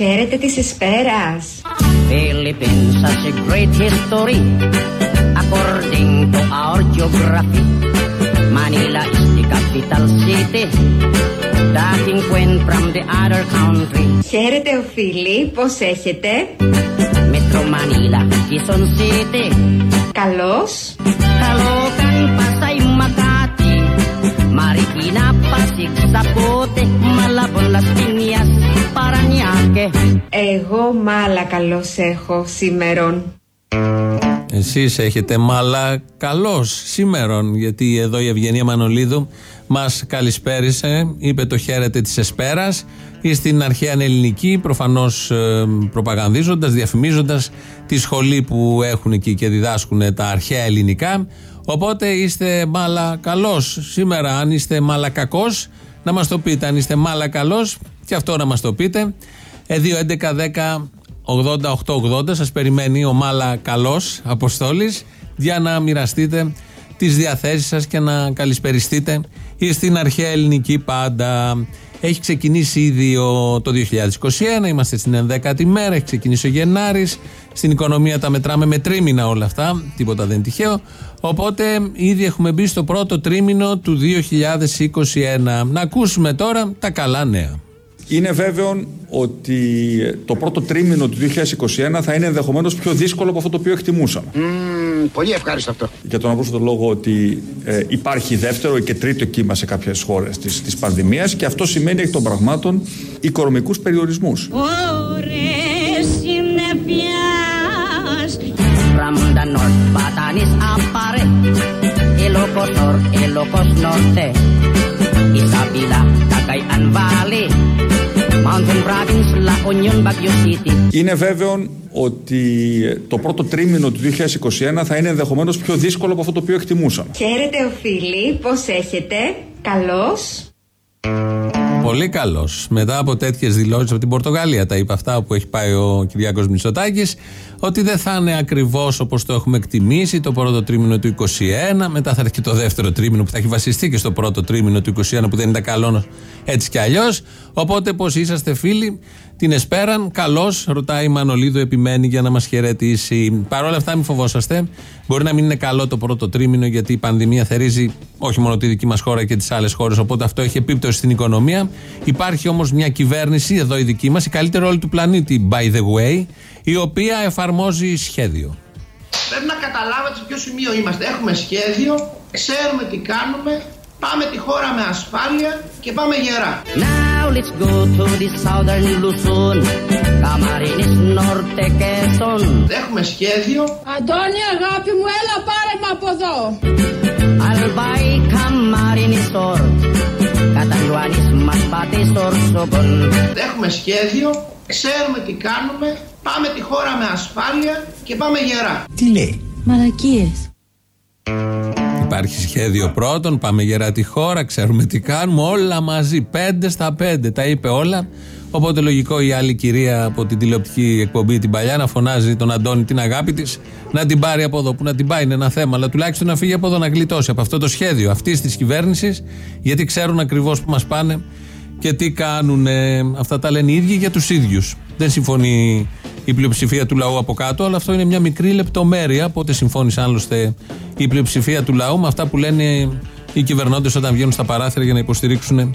Χαίρετε της Εσπέρας. Philippines has a great history according to our geography. Manila is the capital city. Dating queen from the other country. Χαίρετε οφείλει, πώς έχετε. Metro Manila, Quezon City. Καλώς. Caloocan, Pasay, Makati. Marikina, Pasig, Zapote, Malabon, Las Piñas, Paranaque. Εγώ μάλα καλώς έχω σήμερον. Εσείς έχετε μάλα καλώ σήμερον, γιατί εδώ η Ευγενία Μανολίδου μας καλησπέρισε, είπε το χαίρετε της Εσπέρας ή στην αρχαία ελληνική, προφανώς ε, προπαγανδίζοντας, διαφημίζοντας τη σχολή που έχουν εκεί και διδάσκουν τα αρχαία ελληνικά. Οπότε είστε μάλα καλώ σήμερα. Αν είστε μάλα κακός, να μας το πείτε. Αν είστε μάλα καλός, και αυτό να μας το πείτε. Ε, 2, 11, 10, 88-80 σας περιμένει ο Μάλα Καλός Αποστόλης για να μοιραστείτε τις διαθέσεις σας και να καλησπεριστείτε ή στην αρχαία ελληνική πάντα. Έχει ξεκινήσει ήδη ο, το 2021, είμαστε στην 11η μέρα, έχει ξεκινήσει ο Γενάρης, στην οικονομία τα μετράμε με τρίμηνα όλα αυτά, τίποτα δεν είναι τυχαίο. Οπότε ήδη έχουμε μπει στο πρώτο τρίμηνο του 2021. Να ακούσουμε τώρα τα καλά νέα. Είναι βέβαιο ότι το πρώτο τρίμηνο του 2021 θα είναι ενδεχομένως πιο δύσκολο από αυτό το οποίο εκτιμούσαμε. Μμμ, πολύ ευχάριστο αυτό. Για τον απλούστατο λόγο ότι ε, υπάρχει δεύτερο και τρίτο κύμα σε κάποιες χώρες της της πανδημίας και αυτό σημαίνει εκ των πραγμάτων οικονομικούς περιορισμούς. Ώρες συννεφιάς From the north, Batanes appare Ilocos Sur, Ilocos Norte Isabela, Cagayan Valley Είναι βέβαιο ότι το πρώτο τρίμηνο του 2021 θα είναι ενδεχομένως πιο δύσκολο από αυτό το οποίο εκτιμούσαμε. Χαίρετε οφείλει, πώς έχετε; Καλώς. Πολύ καλός. Μετά από τέτοιες δηλώσεις από την Πορτογαλία, τα είπε αυτά που έχει πάει ο Κυριάκος Μητσοτάκης, ότι δεν θα είναι ακριβώς όπως το έχουμε εκτιμήσει το πρώτο τρίμηνο του 2021. Μετά θα έρθει και το δεύτερο τρίμηνο που θα έχει βασιστεί και στο πρώτο τρίμηνο του 2021 που δεν ήταν καλό έτσι κι αλλιώς. Οπότε, πώς είσαστε φίλοι, την Εσπέραν, καλώς, ρωτάει η Μανολίδου, επιμένει για να μας χαιρετήσει. Παρ' όλα αυτά, μην φοβόσαστε. Μπορεί να μην είναι καλό το πρώτο τρίμηνο, γιατί η πανδημία θερίζει όχι μόνο τη δική μας χώρα και τις άλλες χώρες. Οπότε αυτό έχει επίπτωση στην οικονομία. Υπάρχει όμως μια κυβέρνηση, εδώ η δική μας, η καλύτερη όλη του πλανήτη, by the way, η οποία εφαρμόζει σχέδιο. Πρέπει να καταλάβετε σε ποιο σημείο είμαστε. Έχουμε σχέδιο, ξέρουμε τι κάνουμε, πάμε τη χώρα με ασφάλεια και πάμε γερά. Now let's go to the southern Luzon. Camarines Norte Quezon Έχουμε σχέδιο, Αντώνη αγάπη μου έλα πάρε με από εδώ. Albay Camarines Sur Catanduanes Masbate Sorsogon έχουμε σχέδιο, ξέρουμε τι κάνουμε, πάμε τη χώρα με ασφάλεια και πάμε γερά. Μαλακίες Υπάρχει σχέδιο πρώτον, πάμε γερά τη χώρα, ξέρουμε τι κάνουμε, όλα μαζί, πέντε στα πέντε, τα είπε όλα. Οπότε λογικό η άλλη κυρία από την τηλεοπτική εκπομπή την παλιά να φωνάζει τον Αντώνη την αγάπη της, να την πάρει από εδώ που να την πάει, είναι ένα θέμα, αλλά τουλάχιστον να φύγει από εδώ να γλιτώσει από αυτό το σχέδιο αυτής της κυβέρνησης, γιατί ξέρουν ακριβώς που μας πάνε και τι κάνουν. Αυτά τα λένε οι ίδιοι για τους ίδιους. Δεν συμφωνεί η πλειοψηφία του λαού από κάτω, αλλά αυτό είναι μια μικρή λεπτομέρεια. Πότε συμφώνησε άλλωστε η πλειοψηφία του λαού με αυτά που λένε οι κυβερνώντες όταν βγαίνουν στα παράθυρα για να υποστηρίξουν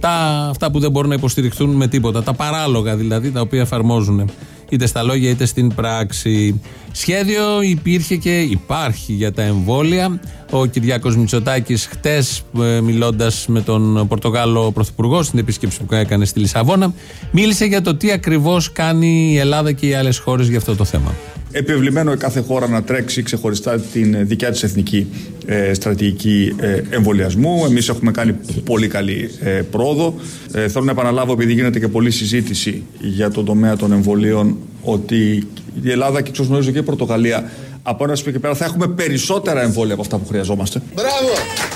τα, αυτά που δεν μπορούν να υποστηριχθούν με τίποτα. Τα παράλογα δηλαδή, τα οποία εφαρμόζουν είτε στα λόγια είτε στην πράξη. Σχέδιο υπήρχε και υπάρχει για τα εμβόλια. Ο Κυριάκος Μητσοτάκης, χτες, μιλώντας με τον Πορτογάλο Πρωθυπουργό στην επίσκεψη που έκανε στη Λισαβόνα, μίλησε για το τι ακριβώς κάνει η Ελλάδα και οι άλλες χώρες για αυτό το θέμα. Επιβλημένο κάθε χώρα να τρέξει ξεχωριστά την δικιά της εθνική ε, στρατηγική ε, εμβολιασμού. Εμείς έχουμε κάνει πολύ καλή ε, πρόοδο. Ε, θέλω να επαναλάβω, επειδή γίνεται και πολλή συζήτηση για τον τομέα των εμβολίων, ότι η Ελλάδα και εξω γνωρίζω και η Πορτογαλία από ένα σημείο και πέρα θα έχουμε περισσότερα εμβόλια από αυτά που χρειαζόμαστε. Μπράβο!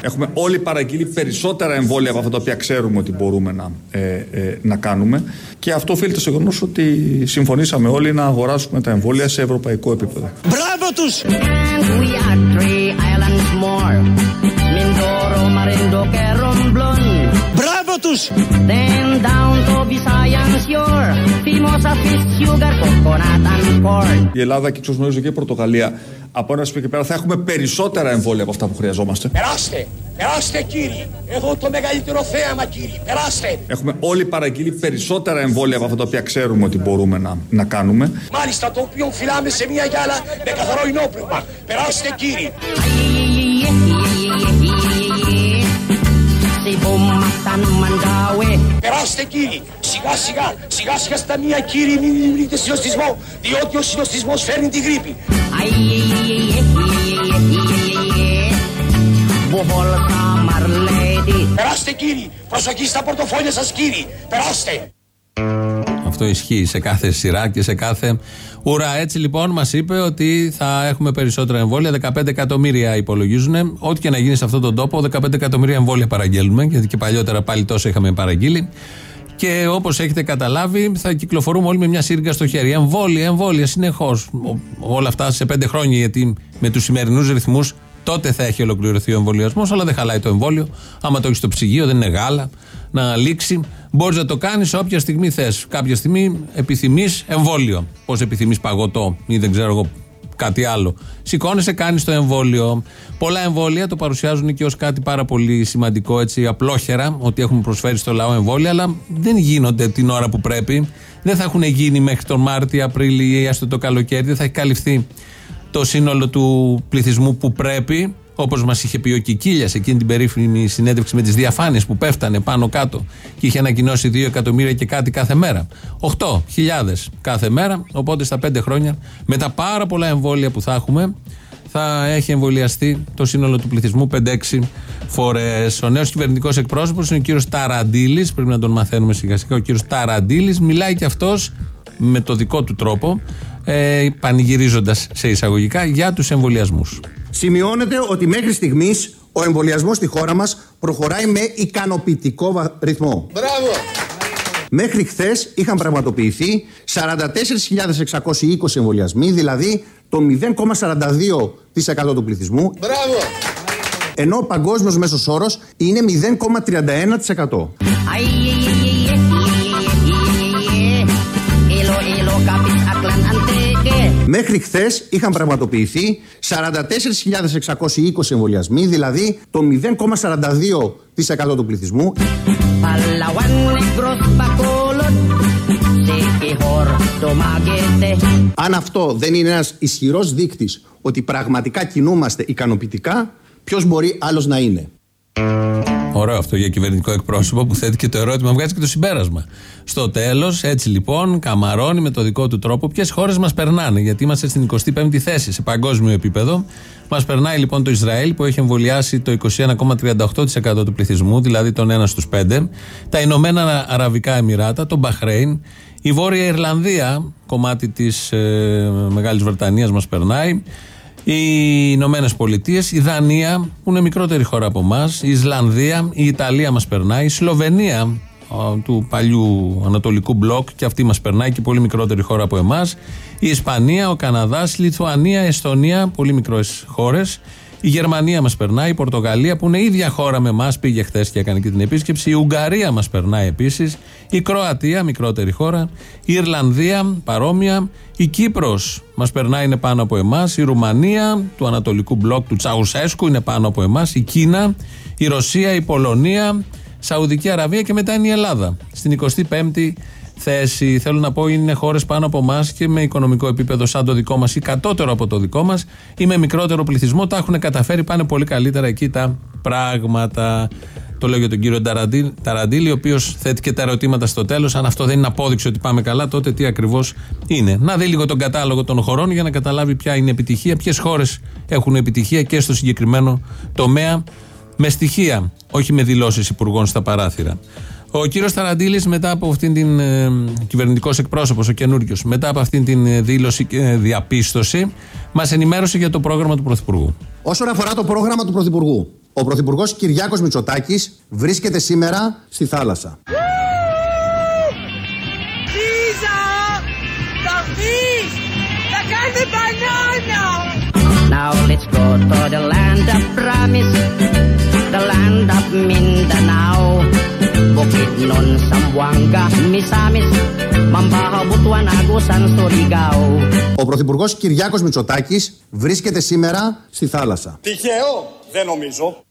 Έχουμε όλοι παραγγείλει περισσότερα εμβόλια από αυτά τα οποία ξέρουμε ότι μπορούμε να, ε, ε, να κάνουμε. Και αυτό οφείλεται στο γεγονός ότι συμφωνήσαμε όλοι να αγοράσουμε τα εμβόλια σε ευρωπαϊκό επίπεδο. Μπράβο τους! And we are three islands more Mindoro, Marinduque, Romblon Μπράβο τους! Η Ελλάδα και ίσως γνωρίζω και η Πορτογαλία από ένα σημείο και πέρα θα έχουμε περισσότερα εμβόλια από αυτά που χρειαζόμαστε. Περάστε, περάστε κύριοι. Εδώ το μεγαλύτερο θέαμα κύριοι. Περάστε. Έχουμε όλοι παραγγείλει περισσότερα εμβόλια από αυτά τα οποία ξέρουμε ότι μπορούμε να, να κάνουμε. Μάλιστα το οποίο φυλάμε σε μια γυάλα με καθαρό ενόπνευμα. Περάστε κύριοι. Si bumatan mandawi. Περάστε κύριοι. Σιγά σιγά, σιγά σιγά στα μία κύριοι μην δημιουργείτε συνοστισμό. Διότι ο συνοστισμός φέρνει τη γρήπη. Bohol kamar lady. Περάστε κύριοι. Προσοχή στα πορτοφόλια σας κύριοι. Περάστε. Αυτό ισχύει σε κάθε σειρά και σε κάθε ουρά. Έτσι λοιπόν μας είπε ότι θα έχουμε περισσότερα εμβόλια. 15 εκατομμύρια υπολογίζουν. Ό,τι και να γίνει σε αυτόν τον τόπο, 15 εκατομμύρια εμβόλια παραγγέλνουμε. Γιατί και παλιότερα πάλι τόσο είχαμε παραγγείλει. Και όπως έχετε καταλάβει, θα κυκλοφορούμε όλοι με μια σύριγγα στο χέρι. Εμβόλια, εμβόλια, συνεχώς. Όλα αυτά σε πέντε χρόνια, γιατί με τους σημερινούς ρυθμούς τότε θα έχει ολοκληρωθεί ο εμβολιασμός, αλλά δεν χαλάει το εμβόλιο. Άμα το έχεις στο ψυγείο, δεν είναι γάλα, να λήξει. Μπορείς να το κάνεις όποια στιγμή θες. Κάποια στιγμή επιθυμείς εμβόλιο. Πώς επιθυμείς παγωτό ή δεν ξέρω εγώ κάτι άλλο. Σηκώνεσαι, κάνεις το εμβόλιο. Πολλά εμβόλια το παρουσιάζουν και ως κάτι πάρα πολύ σημαντικό, έτσι απλόχερα, ότι έχουμε προσφέρει στο λαό εμβόλια, αλλά δεν γίνονται την ώρα που πρέπει. Δεν θα έχουν γίνει μέχρι τον Μάρτιο, Απρίλιο ή έστω το καλοκαίρι. Δεν θα έχει καλυφθεί το σύνολο του πληθυσμού που πρέπει, όπως μας είχε πει ο Κικίλιας εκείνη την περίφημη συνέντευξη με τις διαφάνειες που πέφτανε πάνω κάτω και είχε ανακοινώσει 2 εκατομμύρια και κάτι κάθε μέρα. 8.000 κάθε μέρα. Οπότε στα 5 χρόνια, με τα πάρα πολλά εμβόλια που θα έχουμε, θα έχει εμβολιαστεί το σύνολο του πληθυσμού 5-6 φορές. Ο νέος κυβερνητικός εκπρόσωπος είναι ο κύριος Ταραντήλης. Πρέπει να τον μαθαίνουμε σιγά σιγά. Ο κύριος Ταραντήλης μιλάει και αυτός με το δικό του τρόπο, ε, πανηγυρίζοντας σε εισαγωγικά για τους εμβολιασμούς. Σημειώνεται ότι μέχρι στιγμής ο εμβολιασμός στη χώρα μας προχωράει με ικανοποιητικό βα- ρυθμό. Μπράβο. Μέχρι χθες είχαν πραγματοποιηθεί 44.620 εμβολιασμοί, δηλαδή το 0,42% του πληθυσμού, Μπράβο. ενώ ο παγκόσμιος μέσος όρος είναι 0,31%. Μέχρι χθες είχαν πραγματοποιηθεί 44.620 εμβολιασμοί, δηλαδή το 0,42% του πληθυσμού, Palawan negros bacolod. Sikihor tumagete. Αν αυτό δεν είναι ένας ισχυρός δείκτης ότι πραγματικά κινούμαστε ικανοποιητικά, ποιος μπορεί άλλος να είναι; Ωραίο αυτό για κυβερνητικό εκπρόσωπο που θέτει και το ερώτημα, βγάζει και το συμπέρασμα. Στο τέλος, έτσι λοιπόν, καμαρώνει με το δικό του τρόπο ποιες χώρες μας περνάνε. Γιατί είμαστε στην 25η θέση σε παγκόσμιο επίπεδο. Μας περνάει λοιπόν το Ισραήλ που έχει εμβολιάσει το 21,38% του πληθυσμού, δηλαδή τον 1 στους 5. Τα Ηνωμένα Αραβικά Εμμυράτα, το Μπαχρέιν. Η Βόρεια Ιρλανδία, κομμάτι της ε, Μεγάλης Βρετανίας, μας περνάει. Οι Ηνωμένες Πολιτείες, η Δανία, που είναι μικρότερη χώρα από εμάς, η Ισλανδία, η Ιταλία μας περνάει, η Σλοβενία α, του παλιού Ανατολικού μπλοκ και αυτή μας περνάει και πολύ μικρότερη χώρα από εμάς, η Ισπανία, ο Καναδάς, η Λιθουανία, η Εστονία, πολύ μικρές χώρες. Η Γερμανία μας περνάει, η Πορτογαλία που είναι ίδια χώρα με εμάς, πήγε χθες και έκανε και την επίσκεψη. Η Ουγγαρία μας περνάει επίσης. Η Κροατία, μικρότερη χώρα. Η Ιρλανδία, παρόμοια. Η Κύπρος μας περνάει, είναι πάνω από εμάς. Η Ρουμανία του Ανατολικού μπλοκ του Τσαουσέσκου είναι πάνω από εμάς. Η Κίνα, η Ρωσία, η Πολωνία, Σαουδική Αραβία και μετά είναι η Ελλάδα. Στην 25η θέση. Θέλω να πω, είναι χώρες πάνω από εμάς και με οικονομικό επίπεδο σαν το δικό μας ή κατώτερο από το δικό μας ή με μικρότερο πληθυσμό. Τα έχουν καταφέρει, πάνε πολύ καλύτερα εκεί τα πράγματα. Το λέω για τον κύριο Ταραντήλ, Ταραντήλη, ο οποίος θέτει και τα ερωτήματα στο τέλος. Αν αυτό δεν είναι απόδειξη ότι πάμε καλά, τότε τι ακριβώς είναι. Να δει λίγο τον κατάλογο των χωρών για να καταλάβει ποια είναι η επιτυχία, ποιες χώρες έχουν επιτυχία και στο συγκεκριμένο τομέα. Με στοιχεία, όχι με δηλώσεις υπουργών στα παράθυρα. Ο κύριος Ταραντήλης, μετά από αυτήν την. Ε, κυβερνητικός εκπρόσωπος, ο καινούριος, μετά από αυτήν την ε, δήλωση και ε, διαπίστωση, μας ενημέρωσε για το πρόγραμμα του Πρωθυπουργού. Όσον αφορά το πρόγραμμα του Πρωθυπουργού, ο Πρωθυπουργός Κυριάκος Μητσοτάκης βρίσκεται σήμερα στη θάλασσα. Λίζα! Θα βγεις! Θα κάνει μπανάνα! Now let's go to the land of promise, the land of Mindanao. Bukid nun, Sambuanga, Misamis, Mambahabut Butuan, Agusan, Surigao. Ο Πρωθυπουργός Κυριάκος Μητσοτάκης βρίσκεται σήμερα στη θάλασσα. Τυχαίο, δεν νομίζω.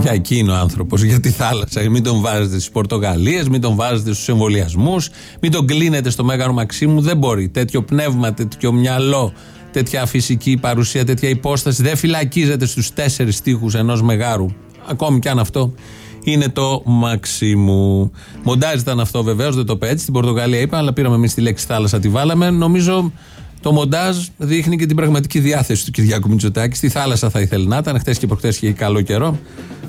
Για εκεί είναι ο άνθρωπος, για τη θάλασσα. Μην τον βάζετε στις Πορτογαλίες, μην τον βάζετε στους εμβολιασμούς, μην τον κλείνετε στο Μέγαρο Μαξίμου. Δεν μπορεί. Τέτοιο πνεύμα, τέτοιο μυαλό, τέτοια φυσική παρουσία, τέτοια υπόσταση δεν φυλακίζεται στους τέσσερις τείχου ενός μεγάρου. Ακόμη κι αν αυτό είναι το Μαξίμου. Μοντάζ ήταν αυτό βεβαίως, δεν το είπε έτσι. Στην Πορτογαλία είπα, αλλά πήραμε εμείς τη λέξη θάλασσα, τη βάλαμε. Νομίζω το μοντάζ δείχνει και την πραγματική διάθεση του Κυριάκου Μητσοτάκη. Στη θάλασσα θα ήθελε να ήταν. Χθες και προχθές είχε καλό καιρό.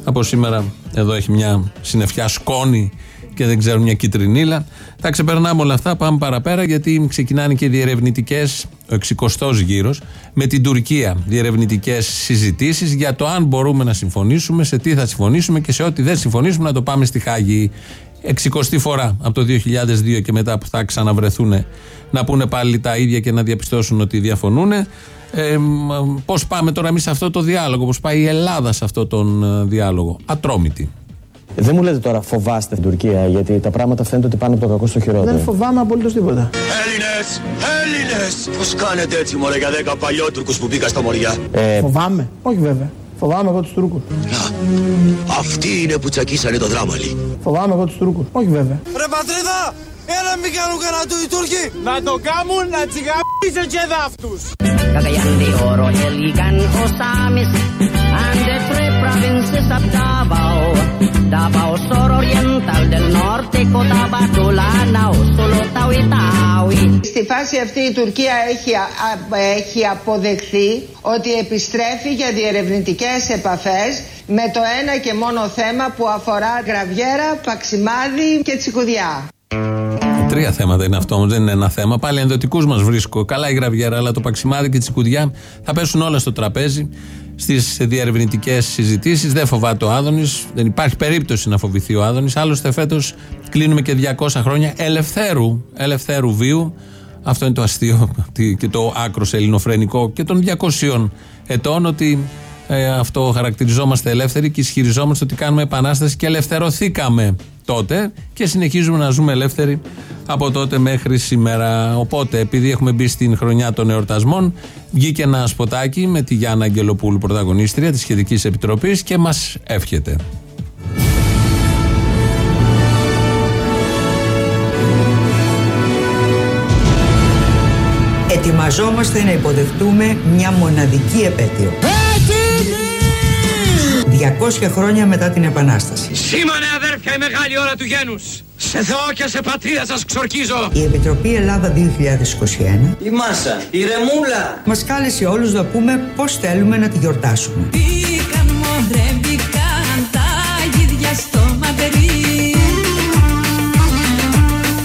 Από σήμερα εδώ έχει μια συννεφιά σκόνη και δεν ξέρουν μια κυτρινίλα. Τα ξεπερνάμε όλα αυτά, πάμε παραπέρα γιατί ξεκινάνε και διερευνητικές, ο 60ο γύρος, με την Τουρκία. Διερευνητικές συζητήσεις για το αν μπορούμε να συμφωνήσουμε, σε τι θα συμφωνήσουμε και σε ό,τι δεν συμφωνήσουμε να το πάμε στη Χάγη. 60η φορά από το 2002 και μετά που θα ξαναβρεθούν να πούνε πάλι τα ίδια και να διαπιστώσουν ότι διαφωνούν. Ε, Πώς πάμε τώρα εμείς σε αυτό το διάλογο, πώς πάει η Ελλάδα σε αυτό τον ε, διάλογο. Ατρόμητη. Δεν μου λέτε τώρα φοβάστε την Τουρκία, γιατί τα πράγματα φαίνεται ότι πάνε από το κακό στο χειρότερο. Δεν φοβάμαι απολύτως τίποτα. Έλληνες, Έλληνες, πώς κάνετε έτσι μωρέ για δέκα παλιότουρκους που μπήκα στα μωριά; Ε, Φοβάμαι. Όχι βέβαια. Φοβάμαι εγώ τους Τούρκους. Να, αυτοί είναι που τσακίσανε το δράμαλι. Φοβάμαι εγώ τους Τούρκους. Όχι βέβαια. Ρε πατρίδα, έλα μην κάνουν κανένα τους οι Τούρκοι. Να το κάνουν να τσιγαμίσουν και δάφτους. Cagayan de oro, Eligan, Osamis, and the three provinces of Davao. Davao Sur Oriental del Norte, Cotabato, Lanao, Solo, Tawi, Tawi. Στη φάση αυτή η Τουρκία έχει, α- α- έχει αποδεχθεί ότι επιστρέφει για διερευνητικές επαφές με το ένα και μόνο θέμα που αφορά γραβιέρα, παξιμάδι και τσικουδιά. Τρία θέματα είναι αυτό όμως, δεν είναι ένα θέμα. Πάλι ενδοτικούς μας βρίσκω. Καλά η γραβιέρα, αλλά το παξιμάδι και η τσικουδιά θα πέσουν όλα στο τραπέζι στις διερευνητικέ συζητήσεις. Δεν φοβάται ο Άδωνης. Δεν υπάρχει περίπτωση να φοβηθεί ο Άδωνης. Άλλωστε, φέτος κλείνουμε και 200 χρόνια ελευθέρου, ελευθέρου βίου. Αυτό είναι το αστείο ότι- και το άκρος ελληνοφρενικό και των 200 ετών ότι ε, αυτό χαρακτηριζόμαστε ελεύθεροι και ισχυριζόμαστε ότι κάνουμε επανάσταση και ελευθερωθήκαμε τότε και συνεχίζουμε να ζούμε ελεύθεροι από τότε μέχρι σήμερα. Οπότε, επειδή έχουμε μπει στην χρονιά των εορτασμών, βγήκε ένα σποτάκι με τη Γιάννα Αγγελοπούλου, πρωταγωνίστρια της Σχετικής Επιτροπής και μας εύχεται. Ετοιμαζόμαστε να υποδεχτούμε μια μοναδική επέτειο. 200 χρόνια μετά την Επανάσταση. Σήμανε αδέρφια η μεγάλη ώρα του γένους. Σε Θεό και σε πατρίδα σας ξορκίζω. Η Επιτροπή Ελλάδα 2021 Η Μάσα, η Ρεμούλα. μας κάλεσε όλους να πούμε πώς θέλουμε να τη γιορτάσουμε. Μπήκαν μωρέ, μπήκαν τα γίδια στο ματερί.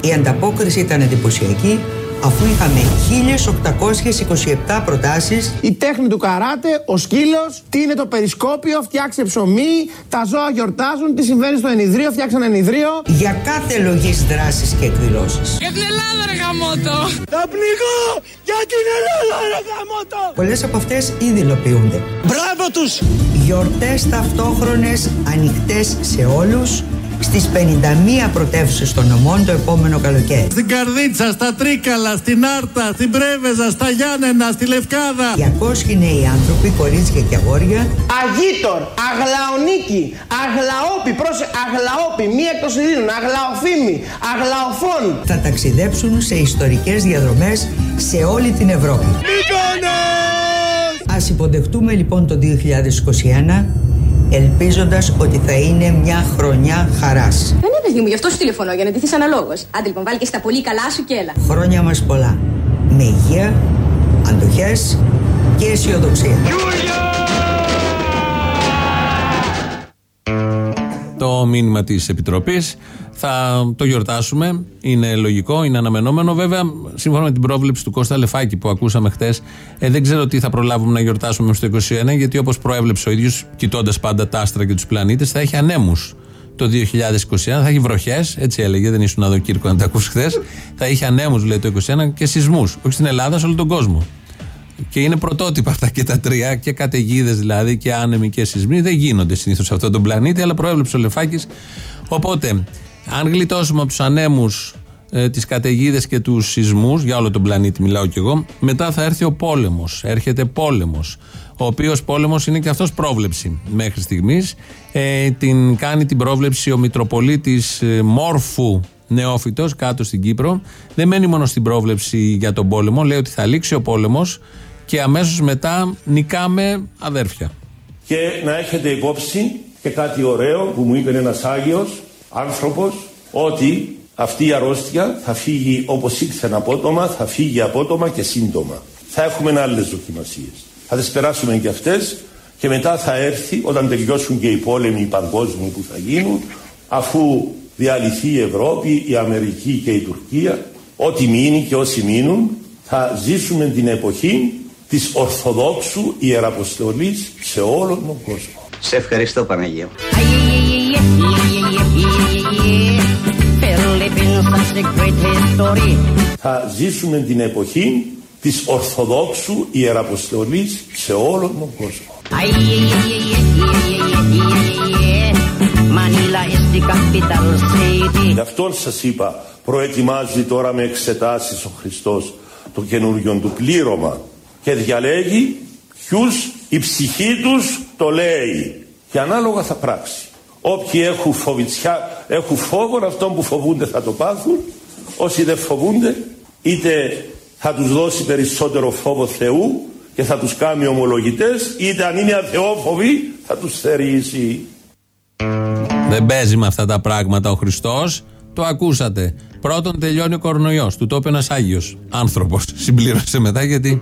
Η ανταπόκριση ήταν εντυπωσιακή αφού είχαμε 1827 προτάσεις Η τέχνη του καράτε, ο σκύλος, τι είναι το περισκόπιο, φτιάξε ψωμί, τα ζώα γιορτάζουν, τι συμβαίνει στο ενιδρίο, φτιάξαν ενιδρίο. για κάθε λογής δράσης και εκδηλώσεις. Για την Ελλάδα ρε γαμότο. Θα πνιγώ για την Ελλάδα ρε γαμότο. Πολλές από αυτές ήδη υλοποιούνται. Μπράβο τους. Γιορτές ταυτόχρονες, ανοιχτές σε όλους, στις 51 πρωτεύουσες των νομών το επόμενο καλοκαίρι. Στην Καρδίτσα, στα Τρίκαλα, στην Άρτα, στην Πρέβεζα, στα Γιάννενα, στη Λευκάδα. 200 νέοι άνθρωποι, κορίτσια και αγόρια, Αγίτορ, Αγλαονίκη, Αγλαόπι, πρόσε, Αγλαόπι, μία εκ των Σιδήρων, Αγλαοφήμη, Αγλαοφών. θα ταξιδέψουν σε ιστορικές διαδρομές σε όλη την Ευρώπη. Ας υποδεχτούμε λοιπόν το 2021 ελπίζοντας ότι θα είναι μια χρονιά χαράς. Δεν είναι παιδί μου, γι' αυτό σου τηλεφωνώ, για να ντυθείς αναλόγως. Άντε λοιπόν, βάλει και στα πολύ καλά σου και έλα. Χρόνια μας πολλά. Με υγεία, αντοχές και αισιοδοξία. Το μήνυμα της Επιτροπής. Θα το γιορτάσουμε. Είναι λογικό, είναι αναμενόμενο. Βέβαια, σύμφωνα με την πρόβλεψη του Κώστα Λεφάκη που ακούσαμε χτες, ε, δεν ξέρω τι θα προλάβουμε να γιορτάσουμε στο 2021, γιατί όπως προέβλεψε ο ίδιος, κοιτώντας πάντα τα άστρα και τους πλανήτες, θα έχει ανέμους το 2021. Θα έχει βροχές, έτσι έλεγε, δεν ήσουν εδώ Κύρκο να τα ακούσει χθες. θα έχει ανέμους, λέει το 2021, και σεισμούς. Όχι στην Ελλάδα, σε όλο τον κόσμο. Και είναι πρωτότυπα αυτά και τα τρία, και καταιγίδες δηλαδή, και άνεμοι και σεισμοί. Δεν γίνονται συνήθως σε αυτόν τον πλανήτη, αλλά προέβλεψε ο Λεφάκης. Οπότε, αν γλιτώσουμε από τους ανέμους ε, τις καταιγίδες και τους σεισμούς, για όλο τον πλανήτη μιλάω κι εγώ. Μετά θα έρθει ο πόλεμος. Έρχεται πόλεμος. Ο οποίος πόλεμος είναι και αυτός πρόβλεψη μέχρι στιγμής. Ε, την κάνει την πρόβλεψη ο Μητροπολίτης ε, Μόρφου Νεόφυτος κάτω στην Κύπρο. Δεν μένει μόνο στην πρόβλεψη για τον πόλεμο. Λέει ότι θα λήξει ο πόλεμος και αμέσως μετά νικάμε αδέρφια. Και να έχετε υπόψη και κάτι ωραίο που μου είπε ένας Άγιος άνθρωπος ότι αυτή η αρρώστια θα φύγει όπως ήρθε απότομα, θα φύγει απότομα και σύντομα. Θα έχουμε άλλες δοκιμασίες. Θα τις περάσουμε και αυτές και μετά θα έρθει όταν τελειώσουν και οι πόλεμοι οι παγκόσμιοι που θα γίνουν αφού διαλυθεί η Ευρώπη, η Αμερική και η Τουρκία ό,τι μείνει και όσοι μείνουν θα ζήσουμε την εποχή της Ορθοδόξου Ιεραποστολής σε όλον τον κόσμο. Σε ευχαριστώ Παναγία. Θα ζήσουμε την εποχή της Ορθοδόξου Ιεραποστολής σε όλον τον κόσμο. Γι' αυτό σας είπα, προετοιμάζει τώρα με εξετάσεις ο Χριστός το καινούργιο του πλήρωμα και διαλέγει ποιους η ψυχή τους το λέει και ανάλογα θα πράξει. Όποιοι έχουν φοβητσιά, έχουν φόβο, αυτόν που φοβούνται θα το πάθουν. Όσοι δεν φοβούνται, είτε θα τους δώσει περισσότερο φόβο Θεού και θα τους κάνει ομολογητές, είτε αν είναι αθεόφοβοι θα τους θερήσει. Δεν παίζει με αυτά τα πράγματα ο Χριστός. Το ακούσατε. Πρώτον τελειώνει ο κορονοϊός. Του το είπε ένας Άγιος άνθρωπος. Συμπλήρωσε μετά γιατί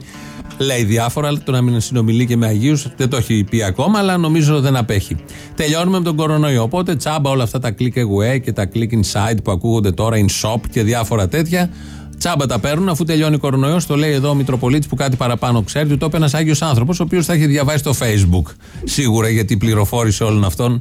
Λέει διάφορα, αλλά το να μην συνομιλεί και με Αγίους δεν το έχει πει ακόμα, αλλά νομίζω δεν απέχει. Τελειώνουμε με τον κορονοϊό. Οπότε τσάμπα όλα αυτά τα click away και τα click inside που ακούγονται τώρα, in shop και διάφορα τέτοια. Τσάμπα τα παίρνουν αφού τελειώνει ο κορονοϊός. Το λέει εδώ ο Μητροπολίτης που κάτι παραπάνω ξέρει. Του το είπε ένας Άγιος άνθρωπος, ο οποίος θα έχει διαβάσει στο Facebook. Σίγουρα γιατί πληροφόρησε όλων αυτών.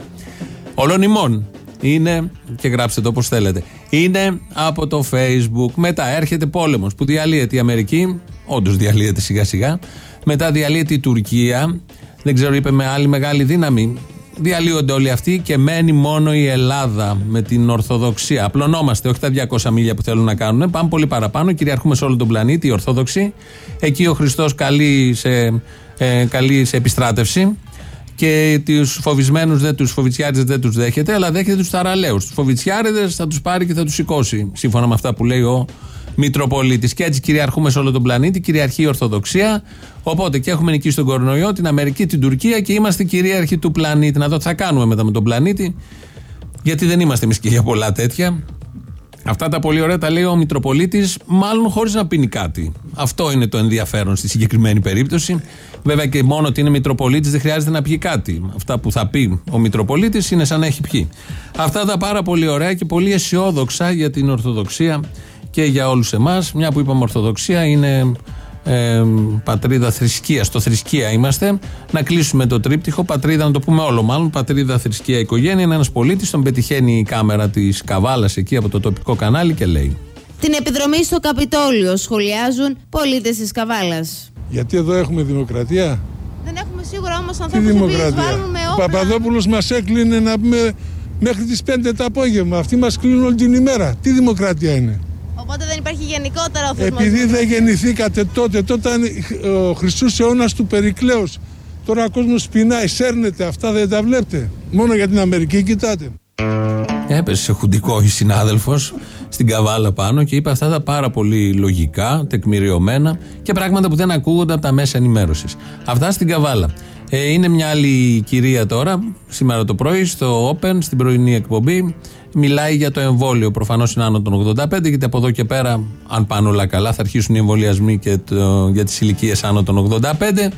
Όλων ημών. Είναι, και γράψτε το όπως θέλετε, είναι από το Facebook. Μετά έρχεται πόλεμος που διαλύεται η Αμερική Όντως διαλύεται σιγά σιγά. Μετά διαλύεται η Τουρκία. Δεν ξέρω, είπε με άλλη μεγάλη δύναμη. Διαλύονται όλοι αυτοί και μένει μόνο η Ελλάδα με την Ορθοδοξία. Απλωνόμαστε, όχι τα 200 μίλια που θέλουν να κάνουν. Πάμε πολύ παραπάνω. Κυριαρχούμε σε όλο τον πλανήτη, οι Ορθόδοξοι. Εκεί ο Χριστός καλεί σε, ε, καλεί σε επιστράτευση και τους φοβισμένους, δεν τους φοβιτσιάριδε δεν τους δέχεται, αλλά δέχεται τους ταραλέους. Τους φοβιτσιάριδε θα τους πάρει και θα τους σηκώσει, σύμφωνα με αυτά που λέει ο Μητροπολίτης. Και έτσι κυριαρχούμε σε όλο τον πλανήτη, κυριαρχεί η Ορθοδοξία. Οπότε και έχουμε νικήσει τον κορονοϊό, την Αμερική, την Τουρκία και είμαστε κυρίαρχοι του πλανήτη. Να δω τι θα κάνουμε μετά με τον πλανήτη. Γιατί δεν είμαστε εμείς και για πολλά τέτοια. Αυτά τα πολύ ωραία τα λέει ο Μητροπολίτης, μάλλον χωρίς να πίνει κάτι. Αυτό είναι το ενδιαφέρον στη συγκεκριμένη περίπτωση. Βέβαια και μόνο ότι είναι Μητροπολίτης δεν χρειάζεται να πιει κάτι. Αυτά που θα πει ο Μητροπολίτης είναι σαν να έχει πιει. Αυτά τα πάρα πολύ ωραία και πολύ αισιόδοξα για την Ορθοδοξία και για όλους εμάς. Μια που είπαμε Ορθοδοξία είναι ε, πατρίδα θρησκείας. Στο θρησκεία είμαστε. Να κλείσουμε το τρίπτυχο. Πατρίδα, να το πούμε όλο μάλλον. Πατρίδα, θρησκεία, οικογένεια. Είναι ένας πολίτης, τον πετυχαίνει η κάμερα της Καβάλας εκεί από το τοπικό κανάλι και λέει. Την επιδρομή στο Καπιτόλιο σχολιάζουν πολίτες της Καβάλας. Γιατί εδώ έχουμε δημοκρατία; Δεν έχουμε σίγουρα όμως Τι ανθρώπους που δημοκρατία; Ο Παπαδόπουλος μας έκλεινε να πούμε μέχρι τις 5 το απόγευμα. Αυτοί μας κλείνουν όλη την ημέρα. Τι δημοκρατία είναι; Οπότε δεν υπάρχει γενικότερα ο θεσμός. Επειδή δεν γεννηθήκατε τότε, τότε ήταν ο Χριστός αιώνα του Περικλέους. Τώρα ο κόσμος πεινάει, σέρνεται, αυτά δεν τα βλέπετε. Μόνο για την Αμερική κοιτάτε. Έπεσε σε χουντικό η συνάδελφος στην καβάλα πάνω και είπε αυτά τα πάρα πολύ λογικά, τεκμηριωμένα και πράγματα που δεν ακούγονται από τα μέσα ενημέρωσης. Αυτά στην καβάλα. Ε, είναι μια άλλη κυρία τώρα, σήμερα το πρωί, στο Open, στην πρωινή εκπομπή. Μιλάει για το εμβόλιο. Προφανώς είναι άνω των 85, γιατί από εδώ και πέρα, αν πάνε όλα καλά, θα αρχίσουν οι εμβολιασμοί και το, για τις ηλικίες άνω των 85.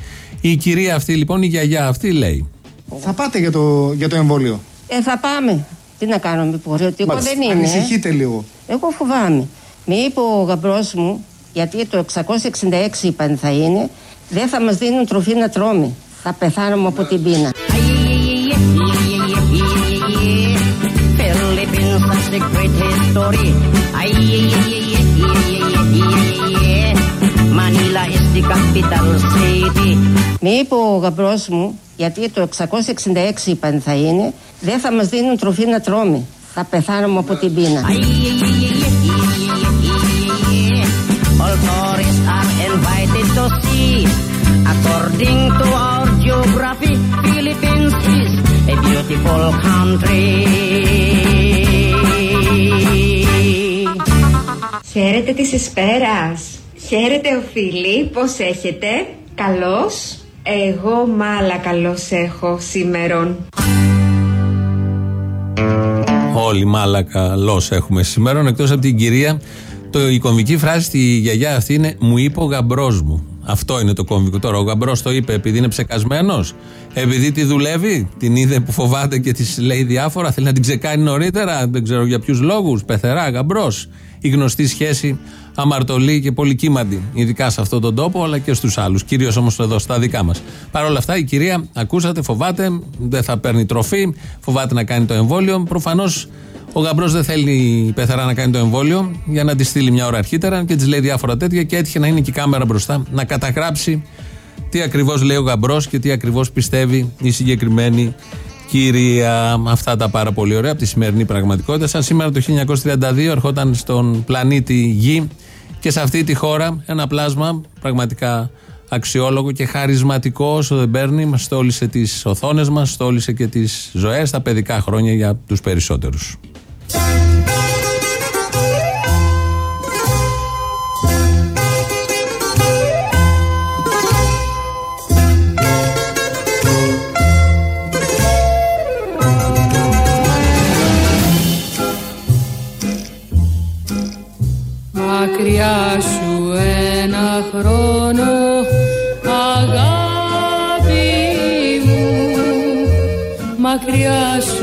Η κυρία αυτή, λοιπόν, η γιαγιά αυτή, λέει. Θα πάτε για το, για το εμβόλιο. Ε, θα πάμε. Τι να κάνουμε, υποχρεωτικό Μα, δεν είναι. Ανησυχείτε λίγο. Εγώ φοβάμαι. Με είπε ο γαμπρός μου, γιατί το 666 είπαν θα είναι, δεν θα μας δίνουν τροφή να τρώμε. Θα πεθάνουμε από την πείνα. territory. Ay, city. Ο γαμπρό μου, γιατί το 666 είπαν θα είναι, δεν θα μα δίνουν τροφή να τρώμε. Θα πεθάνουμε από την πείνα. All tourists are invited to see. According to our geography, Philippines is a beautiful country. Χαίρετε της Εσπέρας. Χαίρετε οφείλει, πώς έχετε; Καλώς. Εγώ μάλα καλώς έχω σήμερον. Όλοι μάλακα καλώς έχουμε σήμερα, εκτός από την κυρία. Το, η κομβική φράση στη γιαγιά αυτή είναι Μου είπε ο γαμπρός μου. Αυτό είναι το κομβικό. Τώρα ο γαμπρός το είπε επειδή είναι ψεκασμένος, επειδή τη δουλεύει, την είδε που φοβάται και της λέει διάφορα, θέλει να την ξεκάνει νωρίτερα, δεν ξέρω για ποιους λόγους. Πεθερά, γαμπρός. Η γνωστή σχέση αμαρτωλή και πολυκύμαντη, ειδικά σε αυτόν τον τόπο, αλλά και στους άλλους. Κυρίως όμως εδώ στα δικά μας. Παρ' όλα αυτά, η κυρία, ακούσατε, φοβάται, δεν θα παίρνει τροφή, φοβάται να κάνει το εμβόλιο. Προφανώς ο γαμπρός δεν θέλει η πεθαρά να κάνει το εμβόλιο για να τη στείλει μια ώρα αρχίτερα και της λέει διάφορα τέτοια και έτυχε να είναι και η κάμερα μπροστά να καταγράψει τι ακριβώς λέει ο γαμπρός και τι ακριβώς πιστεύει η συγκεκριμένη κυρία. Αυτά τα πάρα πολύ ωραία από τη σημερινή πραγματικότητα. Σαν σήμερα το 1932 ερχόταν στον πλανήτη Γη και σε αυτή τη χώρα ένα πλάσμα πραγματικά αξιόλογο και χαρισματικό όσο δεν παίρνει. Μας στόλισε τις οθόνες μας, στόλισε και τις ζωές, τα παιδικά χρόνια για τους περισσότερους. Σου ένα χρόνο αγάπη μου Μακριά σου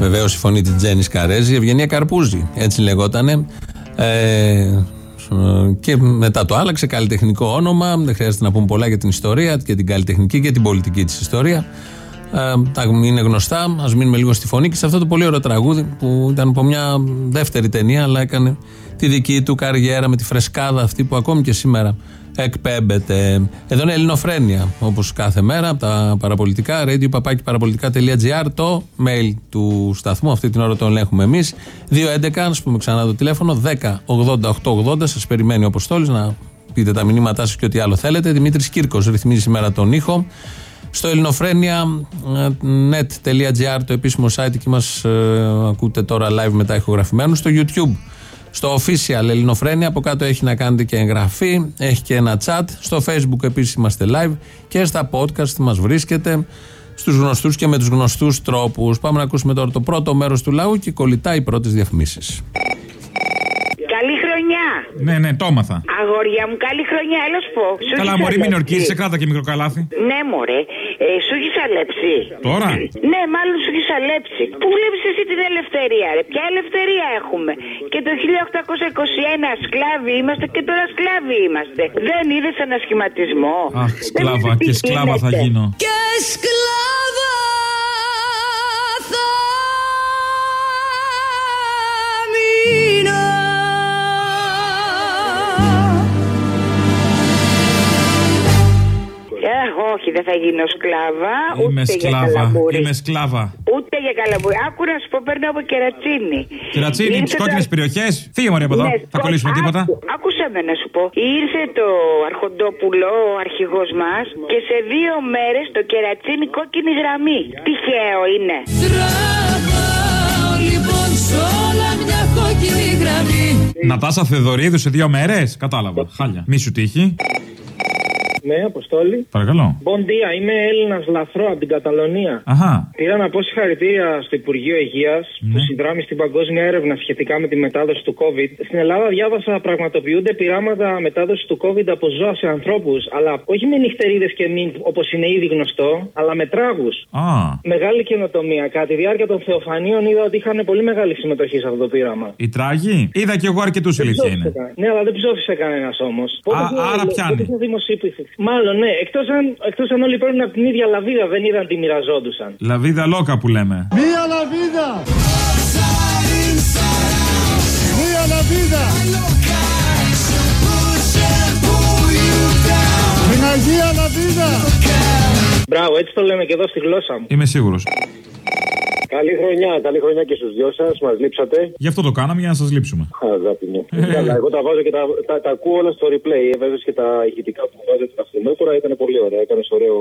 Βεβαίως η φωνή της Τζέννη Καρέζη, Ευγενία Καρπούζη, έτσι λεγότανε. Ε, και μετά το άλλαξε καλλιτεχνικό όνομα. Δεν χρειάζεται να πούμε πολλά για την ιστορία και την καλλιτεχνική και την πολιτική της ιστορία. Ε, τα είναι γνωστά. Α μείνουμε λίγο στη φωνή και σε αυτό το πολύ ωραίο τραγούδι που ήταν από μια δεύτερη ταινία, αλλά έκανε τη δική του καριέρα με τη φρεσκάδα αυτή που ακόμη και σήμερα εκπέμπεται. Εδώ είναι Ελληνοφρένια, όπως κάθε μέρα, από τα παραπολιτικά, radio.parapolitica.gr, το mail του σταθμού. Αυτή την ώρα το ελέγχουμε εμείς. 2.11, α πούμε ξανά το τηλέφωνο, 10.80.880. Σας περιμένει ο Αποστόλης να πείτε τα μηνύματά σας και ό,τι άλλο θέλετε. Δημήτρης Κύρκος ρυθμίζει σήμερα τον ήχο. Στο ελληνοφρένια.net.gr το επίσημο site εκεί μας ε, ακούτε τώρα live μετά ηχογραφημένους στο YouTube στο official Ελληνοφρένια από κάτω έχει να κάνετε και εγγραφή έχει και ένα chat. Στο facebook επίσης είμαστε live και στα podcast μας βρίσκεται στους γνωστούς και με τους γνωστούς τρόπους. Πάμε να ακούσουμε τώρα το πρώτο μέρος του λαού και κολλητά οι πρώτες διαφημίσεις Καλή χρονιά! Ναι, ναι, το έμαθα. Αγόρια μου, καλή χρονιά, έλα σου πω. Σου Καλά, έχεις μωρή, μην αλέψει. ορκίζει, σε κράτα και μικροκαλάθι. Ναι, μωρέ, ε, σου έχεις αλέψει. Τώρα; Ναι, μάλλον σου έχεις αλέψει. Πού βλέπεις εσύ την ελευθερία, ρε; Ποια ελευθερία έχουμε; Και το 1821 σκλάβοι είμαστε και τώρα σκλάβοι είμαστε. Δεν είδες ανασχηματισμό. Αχ, σκλάβα και σκλάβα θα γίνω. Και σκλάβα θα γίνω σκλάβα, Είμαι ούτε για σκλάβα. καλαμπούρι. Είμαι σκλάβα. Ούτε για καλαμπούρι. Άκου να σου πω, παίρνω από κερατσίνη. Κερατσίνη, Ήρθε τι το- κόκκινε περιοχές. Φύγε μωρέ από εδώ. Ναι, Θα κολλήσουμε άκου- τίποτα. Άκουσα με να σου πω. Ήρθε το Αρχοντόπουλο, ο αρχηγός μας, και σε δύο μέρες το κερατσίνη κόκκινη γραμμή. Τυχαίο είναι. Τραβάω λοιπόν σ' όλα μια κόκκινη γραμμή Νατάσα Θεδωρίδου σε δύο μέρες. Κατάλαβα. Χάλια. Μη σου τύχει. Ναι, Αποστόλη. Παρακαλώ. Μποντία, είμαι Έλληνας λαθρό από την Καταλωνία. Αχά. Πήρα να πω συγχαρητήρια στο Υπουργείο Υγείας που συνδράμεις στην παγκόσμια έρευνα σχετικά με τη μετάδοση του COVID. Στην Ελλάδα διάβασα πραγματοποιούνται πειράματα μετάδοσης του COVID από ζώα σε ανθρώπους, αλλά όχι με νυχτερίδες και μην όπως είναι ήδη γνωστό, αλλά με τράγους. Α. Μεγάλη καινοτομία. Κατά τη διάρκεια των Θεοφανίων είδα ότι είχαν πολύ μεγάλη συμμετοχή σε αυτό το πείραμα. Η τράγη. Είδα κι εγώ αρκετούς Δεν αλήθεια ψώφισε είναι. κανένα. Ναι, αλλά δεν ψώφισε κανένας όμως. άρα πιάνει. Μάλλον, ναι. Εκτός αν, εκτός αν όλοι παίρνουν από την ίδια λαβίδα, δεν είδαν τι μοιραζόντουσαν. Λαβίδα λόκα που λέμε. Μία λαβίδα! Μία λαβίδα! Την Αγία Λαβίδα! Μπράβο, έτσι το λέμε και εδώ στη γλώσσα μου. Είμαι σίγουρος. Καλή χρονιά, καλή χρονιά και στους δυο σας. Μας λείψατε. Γι' αυτό το κάναμε για να σας λείψουμε. Αγάπη μου. Καλά, εγώ τα βάζω και τα, τα, τα ακούω όλα στο replay. Έβαζε και τα ηχητικά που βάζετε τα φθινόπωρα. Ήταν πολύ ωραία. Έκανες ωραίο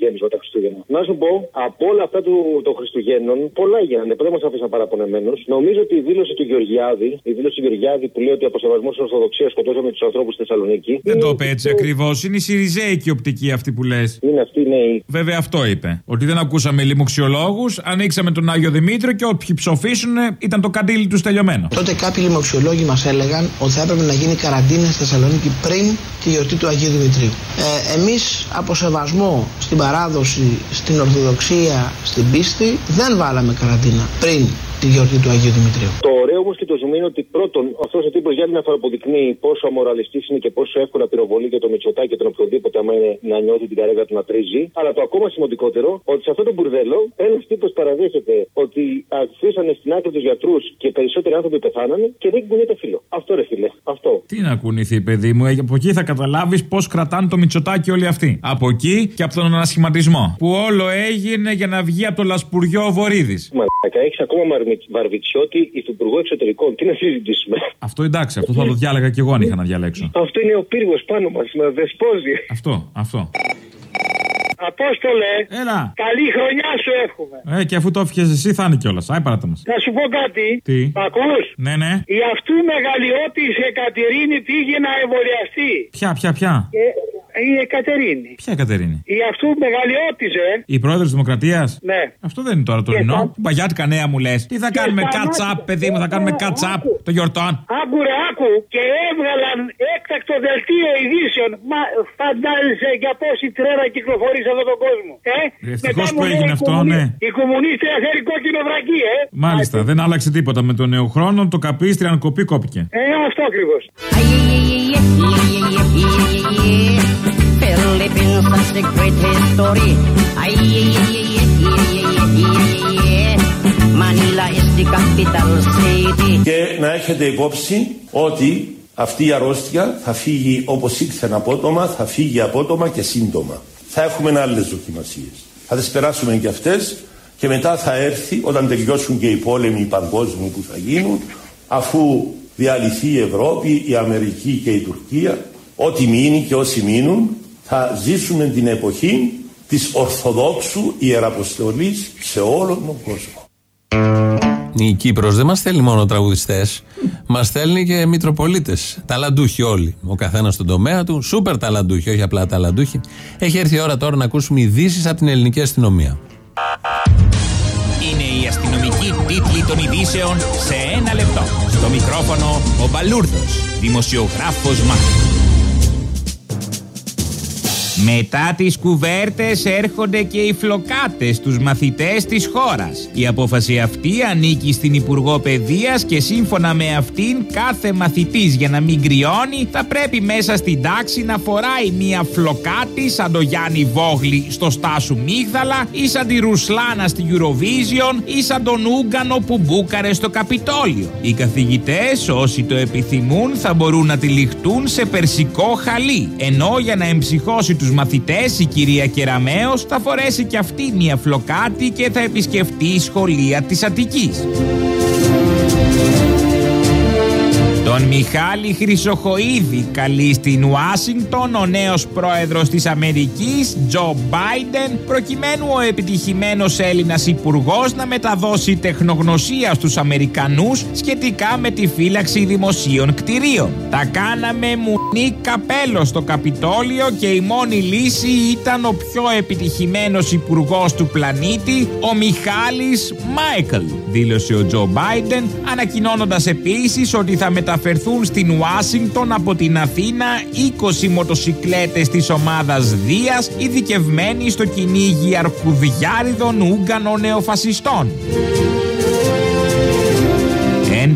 γέμισμα τα Χριστούγεννα. Να σου πω, από όλα αυτά του, των Χριστουγέννων, πολλά γίνανε. Δεν μας άφησα παραπονεμένο. Νομίζω ότι η δήλωση του Γεωργιάδη, η δήλωση του Γεωργιάδη που λέει ότι από σεβασμός στην Ορθοδοξίας σκοτώσαμε τους ανθρώπους στη Θεσσαλονίκη. Δεν το είπε έτσι ακριβώς. Είναι η Σιριζέικη οπτική αυτή που λες. Είναι αυτή, ναι. Βέβαια αυτό είπε. Ότι δεν ακούσαμε λοιμοξιολόγους, ανοίξαμε τον Άγιο Δημήτριο και όποιοι ψοφήσουν ήταν το καντήλι τους τελειωμένο. Τότε κάποιοι λοιμοξιολόγοι μας έλεγαν ότι θα έπρεπε να γίνει καραντίνα στη Θεσσαλονίκη πριν τη γιορτή του Αγίου Δημητρίου. Ε, Εμείς από σεβασμό στην παράδοση, στην Ορθοδοξία, στην πίστη, δεν βάλαμε καραντίνα πριν τη γιορτή του Αγίου Δημητρίου. Το ωραίο όμως και το ζουμί είναι ότι πρώτον, αυτός ο τύπος για άλλη μια φορά αποδεικνύει πόσο αμοραλιστής είναι και πόσο εύκολα πυροβολεί και το Μητσοτάκι και τον οποιοδήποτε, άμα είναι να νιώθει την καρέγα του να τρίζει. Αλλά το ακόμα σημαντικότερο, ότι σε αυτό το μπουρδέλο ένας τύπος παραδέχεται ότι αφήσανε στην άκρη τους γιατρούς και περισσότεροι άνθρωποι πεθάνανε και δεν κουνείται φίλο. Αυτό ρε φίλε. Αυτό. Τι να κουνηθεί, παιδί μου, ε, από εκεί θα καταλάβεις πώς κρατάνε το Μητσοτάκι όλοι αυτοί. Από εκεί και από τον ανασχηματισμό. Που όλο έγινε για να βγει από το λασπουριό ο Βορύδης. Μαλάκα, έχεις ακόμα Μαρμι- Βαρβιτσιώτη, υφυπουργό εξωτερικών. Τι να συζητήσουμε. Αυτό εντάξει, αυτό θα το διάλεγα κι εγώ αν είχα να διαλέξω. Αυτό είναι ο πύργος πάνω μας, μα δεσπόζει. Αυτό, αυτό. Απόστολε. Έλα. Καλή χρονιά σου έχουμε. Ε, και αφού το έφυγε εσύ θα είναι κιόλας. Άι παράτα μας. Να σου πω κάτι. Τι; Ακούς; Ναι, ναι. Η αυτού μεγαλειώτη Εκατερίνη πήγε να εμβολιαστεί. Ποια, ποια, ποια; Ε, η Εκατερίνη. Ποια Κατερίνη. Η αυτού μεγαλειώτης, ε. Η πρόεδρο τη Δημοκρατία. Ναι. Αυτό δεν είναι τώρα το ρινό. Παγιάτικα νέα μου λε. Τι θα κάνουμε, στα κατσάπ, παιδί μου, θα κάνουμε κατσάπ το γιορτών. Άκου ρε, άκου. Και έβγαλαν έκτακτο δελτίο ειδήσεων. Μα φαντάζεσαι για πόση τρέλα κυκλοφορεί σε αυτόν τον κόσμο. Ε, Ευτυχώς Μετά που μου λέει έγινε η αυτό, κομμουνι- ναι. Η κομμουνίστρια θέλει κόκκινο βρακί, ε. Μάλιστα, δεν άλλαξε τίποτα με τον νέο χρόνο. Το καπίστρι, αν κοπεί, κόπηκε. Ε, αυτό ακριβώ. Philippines has a great history. Ay, Manila is the capital city. Και να έχετε υπόψη ότι αυτή η αρρώστια θα φύγει όπως ήρθε απότομα, θα φύγει απότομα και σύντομα. Θα έχουμε άλλες δοκιμασίες. Θα τις περάσουμε και αυτές και μετά θα έρθει όταν τελειώσουν και οι πόλεμοι παγκόσμιοι που θα γίνουν αφού διαλυθεί η Ευρώπη, η Αμερική και η Τουρκία ό,τι μείνει και όσοι μείνουν θα ζήσουμε την εποχή της Ορθοδόξου Ιεραποστολής σε όλον τον κόσμο. Η Κύπρος δεν μας στέλνει μόνο τραγουδιστές, μας στέλνει και μητροπολίτες. Ταλαντούχοι όλοι. Ο καθένας στον τομέα του, σούπερ ταλαντούχοι, όχι απλά ταλαντούχοι. Έχει έρθει η ώρα τώρα να ακούσουμε ειδήσεις από την ελληνική αστυνομία. Είναι η αστυνομική τίτλη των ειδήσεων σε ένα λεπτό. Στο μικρόφωνο ο Μπαλούρδος, δημοσιογράφος Μάρκος. Μετά τις κουβέρτες έρχονται και οι φλοκάτες στους μαθητές της χώρας. Η απόφαση αυτή ανήκει στην Υπουργό Παιδείας και σύμφωνα με αυτήν κάθε μαθητής για να μην κρυώνει θα πρέπει μέσα στην τάξη να φοράει μία φλοκάτη σαν το Γιάννη Βόγλη στο Στάσου Μίγδαλα ή σαν τη Ρουσλάνα στη Eurovision ή σαν τον Ούγκανο που μπούκαρε στο Καπιτόλιο. Οι καθηγητές όσοι το επιθυμούν θα μπορούν να τυλιχτούν σε περσικό χαλί ενώ για να εμψυχώσει τους τους μαθητές, η κυρία Κεραμέως, θα φορέσει και αυτή μια φλοκάτη και θα επισκεφτεί σχολεία της Αττικής. Τον Μιχάλη Χρυσοχοίδη καλεί στην Ουάσιγκτον ο νέος πρόεδρος της Αμερικής, Τζο Μπάιντεν, προκειμένου ο επιτυχημένος Έλληνας υπουργός να μεταδώσει τεχνογνωσία στους Αμερικανούς σχετικά με τη φύλαξη δημοσίων κτηρίων. Τα κάναμε μουνί καπέλο στο Καπιτόλιο και η μόνη λύση ήταν ο πιο επιτυχημένος υπουργός του πλανήτη, ο Μιχάλης Μάικλ, δήλωσε ο Τζο Μπάιντεν, ανακοινώνοντας επίσης ότι θα μεταφερθούν στην Ουάσιγκτον από την Αθήνα 20 μοτοσικλέτες της ομάδας Δίας ειδικευμένοι στο κυνήγι αρκουδιάριδων Ούγκανων νεοφασιστών.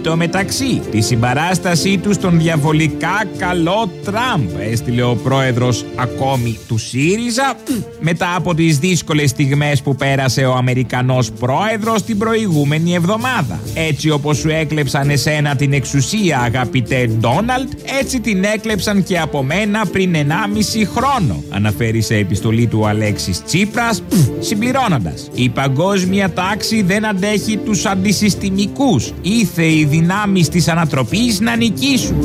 Εν τω μεταξύ, τη συμπαράστασή τους στον διαβολικά καλό Τραμπ έστειλε ο πρόεδρος ακόμη του ΣΥΡΙΖΑ μετά από τις δύσκολες στιγμές που πέρασε ο Αμερικανός πρόεδρος την προηγούμενη εβδομάδα. Έτσι όπως σου έκλεψαν εσένα την εξουσία αγαπητέ Ντόναλτ, έτσι την έκλεψαν και από μένα πριν 1,5 χρόνο. Αναφέρει σε επιστολή του Αλέξης Τσίπρας, συμπληρώνοντας. Η παγκόσμια τάξη δεν αντέχει τους αντισυστημικούς. Ήθε οι δυνάμεις της ανατροπής να νικήσουν.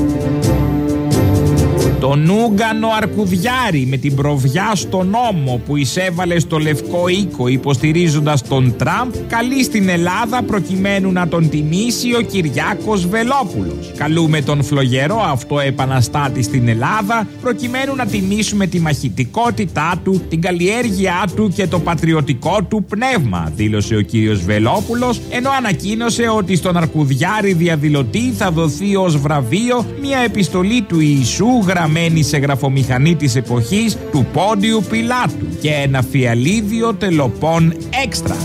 Τον Ούγκανο Αρκουδιάρη με την προβιά στον νόμο που εισέβαλε στο Λευκό Οίκο υποστηρίζοντας τον Τραμπ καλεί στην Ελλάδα προκειμένου να τον τιμήσει ο Κυριάκος Βελόπουλος. Καλούμε τον φλογερό αυτό επαναστάτη στην Ελλάδα προκειμένου να τιμήσουμε τη μαχητικότητά του, την καλλιέργειά του και το πατριωτικό του πνεύμα, δήλωσε ο κύριος Βελόπουλος, ενώ ανακοίνωσε ότι στον Αρκουδιάρη διαδηλωτή θα δοθεί ως βραβείο μια επιστολή του Ιησού γραμμένη σε γραφομηχανή της εποχής του Πόντιου Πιλάτου και ένα φιαλίδιο τελοπών έξτρα.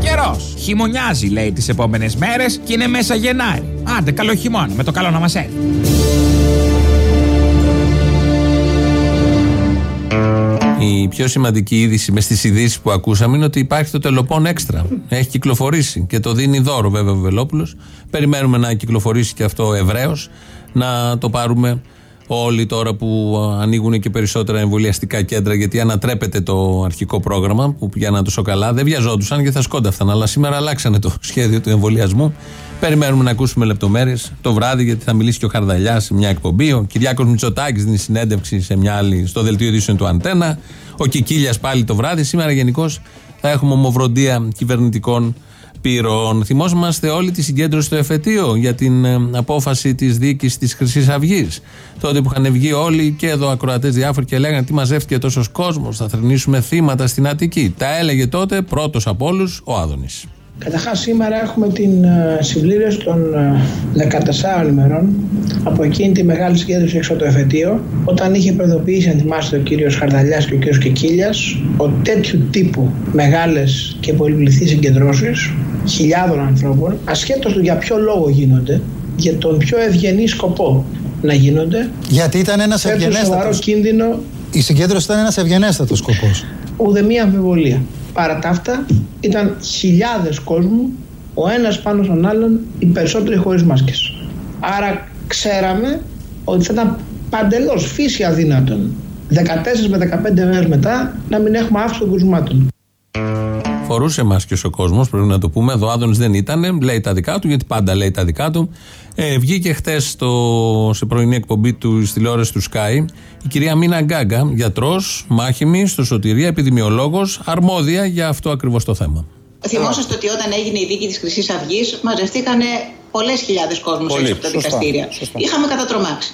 Καιρός. Χειμωνιάζει λέει τις επόμενες μέρες και είναι μέσα Γενάρη. Άντε καλό χειμώνα με το καλό να μας έρθει. Η πιο σημαντική είδηση μες στι ειδήσεις που ακούσαμε είναι ότι υπάρχει το τελοπών έξτρα. Έχει κυκλοφορήσει και το δίνει δώρο βέβαια ο Βελόπουλος. Περιμένουμε να κυκλοφορήσει και αυτό ευρέως, να το πάρουμε όλοι τώρα που ανοίγουν και περισσότερα εμβολιαστικά κέντρα, γιατί ανατρέπεται το αρχικό πρόγραμμα που πηγαίναν τόσο καλά. Δεν βιαζόντουσαν και θα σκόνταφταν. Αλλά σήμερα αλλάξανε το σχέδιο του εμβολιασμού. Περιμένουμε να ακούσουμε λεπτομέρειες το βράδυ, γιατί θα μιλήσει και ο Χαρδαλιάς σε μια εκπομπή. Ο Κυριάκος Μητσοτάκης δίνει συνέντευξη σε μια άλλη, στο δελτίο ειδήσεων του Αντένα. Ο Κικίλιας πάλι το βράδυ. Σήμερα γενικώς θα έχουμε ομοβροντία κυβερνητικών πύρων. Θυμόσαστε όλη τη συγκέντρωση στο εφετείο για την ε, απόφαση της δίκη της Χρυσής Αυγής. Τότε που είχαν βγει όλοι και εδώ ακροατές διάφοροι και λέγανε τι μαζεύτηκε τόσος κόσμος, θα θρυνήσουμε θύματα στην Αττική. Τα έλεγε τότε πρώτος από όλους ο Άδωνης. Καταρχάς, σήμερα έχουμε την ε, συμπλήρωση των ε, 14 ημερών από εκείνη τη μεγάλη συγκέντρωση έξω από το εφετείο, όταν είχε προειδοποιήσει, αν θυμάστε, ο κύριος Χαρδαλιάς και ο κύριος Κεκίλια, ότι τέτοιου τύπου μεγάλες και πολυπληθείς συγκεντρώσεις χιλιάδων ανθρώπων, ασχέτως του για ποιο λόγο γίνονται, για τον πιο ευγενή σκοπό να γίνονται, Γιατί ήταν ένας θέτουν σοβαρό ευγενέστατο. κίνδυνο Η συγκέντρωση ήταν ένας ευγενέστατος σκοπός. ούτε μία αμφιβολία. Παρά τα αυτά, ήταν χιλιάδες κόσμου, ο ένας πάνω στον άλλον, οι περισσότεροι χωρίς μάσκες. Άρα ξέραμε ότι θα ήταν παντελώς φύση αδύνατον 14 με 15 μέρες μετά να μην έχουμε αύξηση των κρουσμάτων. Φορούσε μάσκες ο κόσμος, πρέπει να το πούμε. Εδώ ο Άδωνης δεν ήταν, λέει τα δικά του, γιατί πάντα λέει τα δικά του. Ε, βγήκε χτες σε πρωινή εκπομπή του στη τηλεόραση του Sky η κυρία Μίνα Γκάγκα, γιατρός, μάχημη, στο σωτηρία, επιδημιολόγος, αρμόδια για αυτό ακριβώς το θέμα. Θυμόσαστε ότι όταν έγινε η δίκη της Χρυσής Αυγής, μαζευτήκαν πολλές χιλιάδες κόσμου Πολύ, έξω από τα σωστά, δικαστήρια. σωστά. Είχαμε κατατρομάξει.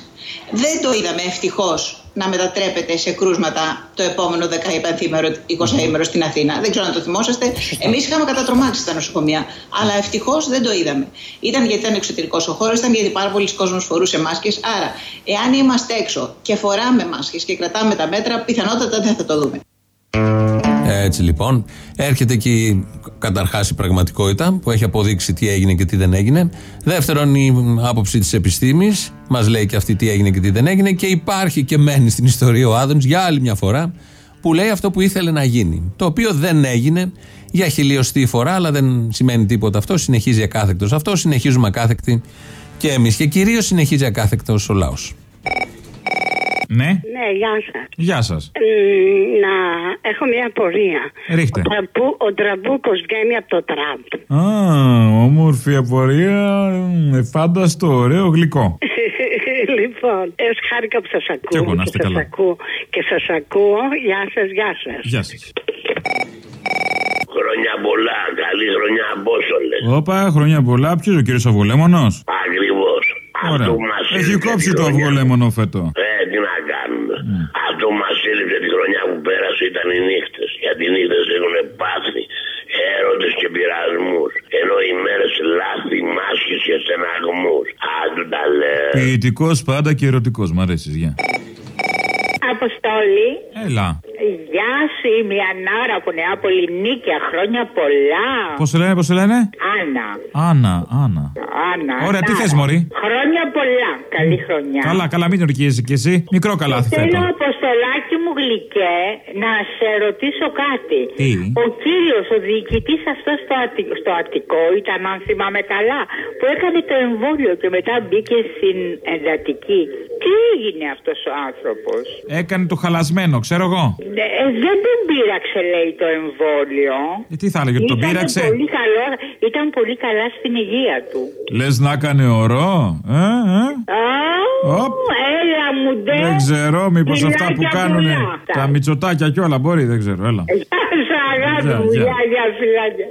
Δεν το είδαμε ευτυχώς να μετατρέπεται σε κρούσματα το επόμενο 15ήμερο, 20ήμερο στην Αθήνα. Δεν ξέρω αν το θυμόσαστε. Εμείς είχαμε κατατρομάξει στα νοσοκομεία. Αλλά ευτυχώς δεν το είδαμε. Ήταν γιατί ήταν εξωτερικός ο χώρος, ήταν γιατί πάρα πολλοί κόσμος φορούσε μάσκες. Άρα, εάν είμαστε έξω και φοράμε μάσκες και κρατάμε τα μέτρα, πιθανότατα δεν θα το δούμε. Έτσι λοιπόν, έρχεται εκεί καταρχάς η πραγματικότητα που έχει αποδείξει τι έγινε και τι δεν έγινε. Δεύτερον, η άποψη της επιστήμης μας λέει και αυτή τι έγινε και τι δεν έγινε. Και υπάρχει και μένει στην ιστορία ο Άδωνη για άλλη μια φορά που λέει αυτό που ήθελε να γίνει. Το οποίο δεν έγινε για χιλιοστή φορά, αλλά δεν σημαίνει τίποτα αυτό. Συνεχίζει ακάθεκτος αυτό, συνεχίζουμε ακάθεκτοι και εμείς. Και κυρίως συνεχίζει ακάθεκτος ο λαός. Ναι, Ναι, γεια σας. γεια σας. να έχω μια απορία. Ρίχτε. Ο, τραμπού, ο τραμπούκος βγαίνει από το τραμπ. Α, όμορφη απορία. ε, Φάνταστο, ωραίο, γλυκό. λοιπόν, έως χάρηκα που σας ακούω. Κι εγώ, να είστε και σας καλά. ακούω. Και σας ακούω. Γεια σας, γεια σας. Γεια σας. Χρόνια πολλά, καλή χρονιά Μπόσολες. Όπα, χρόνια πολλά. Ποιος ο κύριος Αυγολέμονο. Ακριβώς. Ωραία. Αυτό μας Έχει έλειψε κόψει τη το χρονιά. αυγολέμονο φέτο. Ε, τι να κάνουμε. Αυτό μας έλειψε τη χρονιά που πέρασε ήταν οι νύχτες. Γιατί οι νύχτες έχουν πάθει έρωτες και πειρασμούς. Ενώ οι μέρες λάθη, μάσχε και στεναγμούς. Άντου τα λέω. Ποιητικός πάντα και ερωτικός. Μ' αρέσεις, γεια. Αποστόλη. Έλα. Γεια σου, είμαι η Ανάρα από Νεάπολη. Νίκαια, χρόνια πολλά. Πώς σε λένε, πώς σε λένε; Άννα. Άννα, Άννα. Άννα. Ωραία, τι Ανάρα. θες, Μωρή; Χρόνια πολλά. Καλή χρονιά. Καλά, καλά, μην ορκίζεσαι κι εσύ. Μικρό καλάθι Θέλω, φέτο. Αποστολάκι μου γλυκέ, να σε ρωτήσω κάτι. Τι; Ο κύριος, ο διοικητής αυτός στο, Αττικό, στο Αττικό, ήταν, αν θυμάμαι καλά, που έκανε το εμβόλιο και μετά μπήκε στην εντατική. Τι έγινε αυτός ο άνθρωπος. Έκανε το χαλασμένο, ξέρω εγώ. Ναι, ε, δεν τον πείραξε, λέει, το εμβόλιο. Ε, τι θα έλεγε, ότι τον Ήταν πείραξε; Πολύ καλό, ήταν πολύ καλά στην υγεία του. Λες να έκανε ωρό. Ε, ε. Α, Οπ. έλα μου ντε. Δεν ξέρω, μήπως αυτά που Φιλάκια κάνουν πολλά. τα μυτσοτάκια κι όλα μπορεί, δεν ξέρω. Έλα. Γεια σου, αγάπη Γεια, μου. γεια. Γεια, γεια, φιλάκια.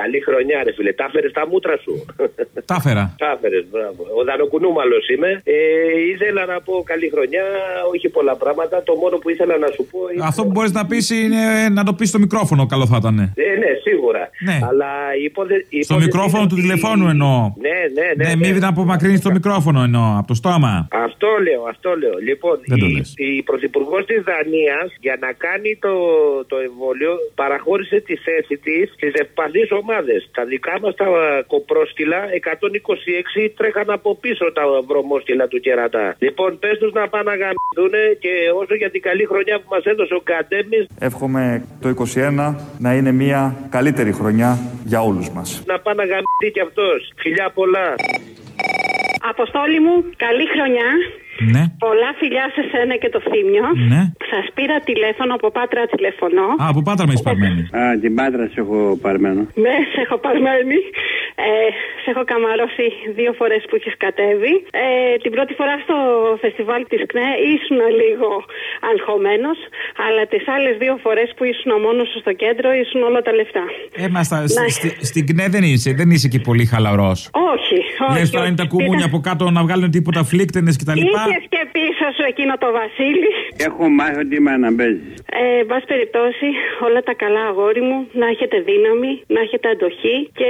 Καλή χρονιά, ρε φίλε. Τα έφερες στα μούτρα σου. Τα φέρα. Τα έφερες, μπράβο. Ο Δανοκουνούμαλος είμαι. Ε, ήθελα να πω καλή χρονιά, όχι πολλά πράγματα. Το μόνο που ήθελα να σου πω είναι. Αυτό που μπορείς να πεις είναι να το πεις στο μικρόφωνο, καλό θα ήταν. Ε, ναι, σίγουρα. Ναι. Αλλά η υπόθε- η Στο υπόθεση μικρόφωνο είναι του ότι- τηλεφώνου εννοώ. Ναι, ναι, ναι. Ναι, ναι. μην απομακρύνεις το μικρόφωνο εννοώ, από το στόμα. Αυτό λέω, αυτό λέω. Λοιπόν, Δεν το η, λες. η πρωθυπουργός της Δανίας για να κάνει το, το εμβόλιο παραχώρησε τη θέση της στις ευπαθείς ομάδε. Τα δικά μας τα κοπρόσκυλα 126 τρέχαν από πίσω τα βρωμόσκυλα του κερατά. Λοιπόν, πες τους να πάνε να γαμηθούν και όσο για την καλή χρονιά που μας έδωσε ο Καντέμι, Εύχομαι το 21 να είναι μια καλύτερη χρονιά για όλους μας. να πάνε να γαμηθεί κι αυτός. Φιλιά πολλά. Αποστόλη μου, καλή χρονιά. Ναι. Πολλά φιλιά σε σένα και το θύμιο. Ναι. Σας πήρα τηλέφωνο από πάτρα τηλεφωνώ. Α, από πάτρα με έχεις παρμένη. Α, την πάντρα σε έχω παρμένο. Ναι, σε έχω παρμένη. Ε, σε έχω καμαρώσει δύο φορές που έχεις κατέβει. Ε, την πρώτη φορά στο φεστιβάλ της ΚΝΕ ήσουν λίγο αγχωμένος. Αλλά τις άλλες δύο φορές που ήσουν μόνος σου στο κέντρο ήσουν όλα τα λεφτά. Ε, μα στα- Ναι. στη- στην ΚΝΕ δεν είσαι, δεν είσαι και πολύ χαλαρός. Όχι, όχι. Λες τώρα όχι. είναι τα κουμούνια από κάτω να βγάλουν τίποτα φλίκτενες κτλ. Είχε και πίσω σου εκείνο το Βασίλη. Έχω μάθει ότι είμαι αναμπέζης. Ε, εν πάση περιπτώσει, όλα τα καλά, αγόρι μου. Να έχετε δύναμη, να έχετε αντοχή και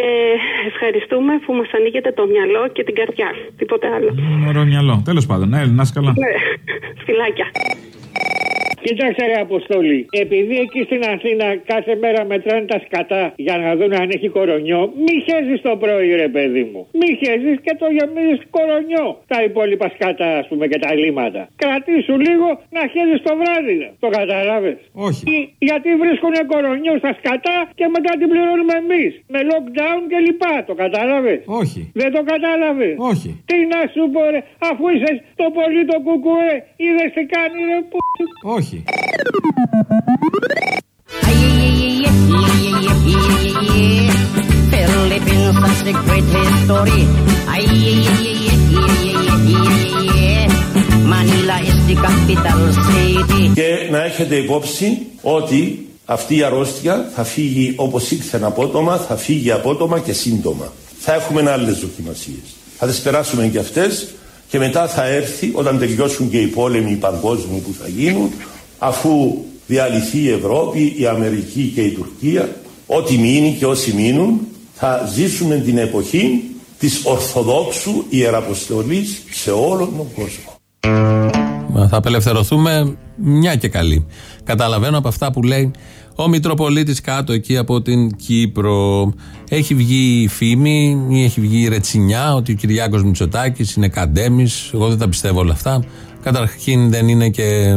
ευχαριστούμε που μας ανοίγετε το μυαλό και την καρδιά. Τίποτε άλλο. Ωραίο μυαλό. Τέλος πάντων, ναι, να είσαι καλά. Ναι, φιλάκια. Κοίταξε ρε Αποστόλη, επειδή εκεί στην Αθήνα κάθε μέρα μετράνε τα σκατά για να δουν αν έχει κορονιό, μη χέζεις το πρωί ρε παιδί μου. Μη χέζεις και το γεμίζεις κορονιό τα υπόλοιπα σκατά ας πούμε και τα λίματα. Κρατήσου λίγο να χέζεις το βράδυ. ρε. Το καταλάβες; Όχι. Γιατί βρίσκουν κορονιό στα σκατά και μετά την πληρώνουμε εμείς. Με lockdown και λοιπά. Το κατάλαβες. Όχι. Δεν το κατάλαβες; Όχι. Τι να σου πω ρε, αφού είσαι το πολύ το κουκουέ, είδες τι κάνει ρε που... Όχι. Philippines has a great history. Ay, ay, ay, ay, ay, ay, ay, ay. Manila is the capital city. Και να έχετε υπόψη ότι αυτή η αρρώστια θα φύγει όπως ήρθε απότομα, θα φύγει απότομα και σύντομα. Θα έχουμε άλλες δοκιμασίες. Θα τις περάσουμε και αυτές και μετά θα έρθει όταν τελειώσουν και οι πόλεμοι οι παγκόσμιοι που θα γίνουν αφού διαλυθεί η Ευρώπη, η Αμερική και η Τουρκία ό,τι μείνει και όσοι μείνουν θα ζήσουμε την εποχή της Ορθοδόξου Ιεραποστολής σε όλον τον κόσμο. Μα Θα απελευθερωθούμε μια και καλή. Καταλαβαίνω από αυτά που λέει ο Μητροπολίτης κάτω εκεί από την Κύπρο. Έχει βγει η φήμη ή έχει βγει η ρετσινιά ότι ο Κυριάκος Μητσοτάκης είναι καντέμις. Εγώ δεν τα πιστεύω όλα αυτά. Καταρχήν δεν είναι και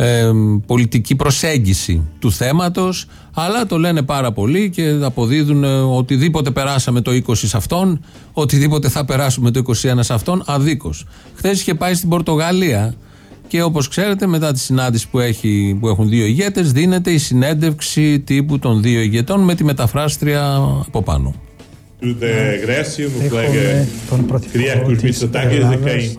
ε, πολιτική προσέγγιση του θέματος αλλά το λένε πάρα πολύ και αποδίδουν ε, οτιδήποτε περάσαμε το 20 σε αυτόν οτιδήποτε θα περάσουμε το 21 σε αυτόν αδίκως. Χθες είχε πάει στην Πορτογαλία Και όπως ξέρετε, μετά τη συνάντηση που, έχει, που έχουν δύο ηγέτες, δίνεται η συνέντευξη τύπου των δύο ηγετών με τη μεταφράστρια από πάνω. De Grécia, o meu colega Criacos Mitsotakis, a quem.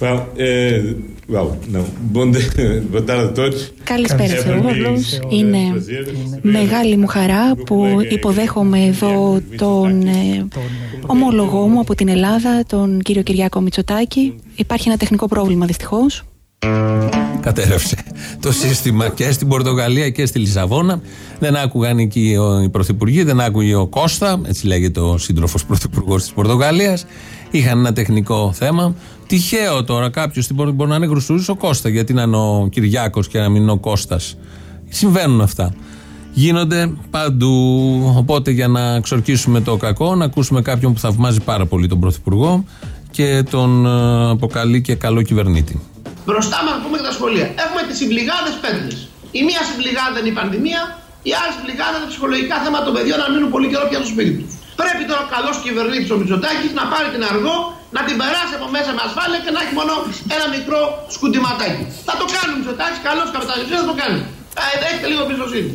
Well, eh, well, não. Bom dia, boa tarde a todos. Καλησπέρα É σε para mim όλους. um Είναι prazer μεγάλη μου χαρά που υποδέχομαι εδώ τον ε, ομόλογό μου από την Ελλάδα, τον κύριο Κυριάκο Μητσοτάκη. Υπάρχει ένα τεχνικό πρόβλημα δυστυχώς. Κατέρευσε το σύστημα και στην Πορτογαλία και στη Λισαβόνα. Δεν άκουγαν εκεί ο- οι πρωθυπουργοί, δεν άκουγε ο Κώστα, έτσι λέγεται ο σύντροφος πρωθυπουργός της Πορτογαλίας. Είχαν ένα τεχνικό θέμα. Τυχαίο τώρα κάποιος στην Πορτογαλία μπορεί να είναι γρουσούζη ο Κώστα, γιατί να είναι ο Κυριάκος και να μην είναι ο Κώστας. Συμβαίνουν αυτά. Γίνονται παντού. Οπότε για να ξορκίσουμε το κακό, να ακούσουμε κάποιον που θαυμάζει πάρα πολύ τον Πρωθυπουργό και τον ε, αποκαλεί και καλό κυβερνήτη. Μπροστά μας, να πούμε και τα σχολεία. Έχουμε τις συμπληγάδες πέτρε. Η μία συμπληγάδα είναι η πανδημία, η άλλη συμπληγάδα είναι τα ψυχολογικά θέματα των παιδιών να μείνουν πολύ καιρό πια στο σπίτι τους. Πρέπει τώρα ο καλός κυβερνήτης ο Μητσοτάκης να πάρει την αργό, να την περάσει από μέσα με ασφάλεια και να έχει μόνο ένα μικρό σκουντιματάκι. Θα το κάνει ο Μητσοτάκης, καλός καπιταλιστής θα το κάνει. Ε, έχετε λίγο εμπιστοσύνη.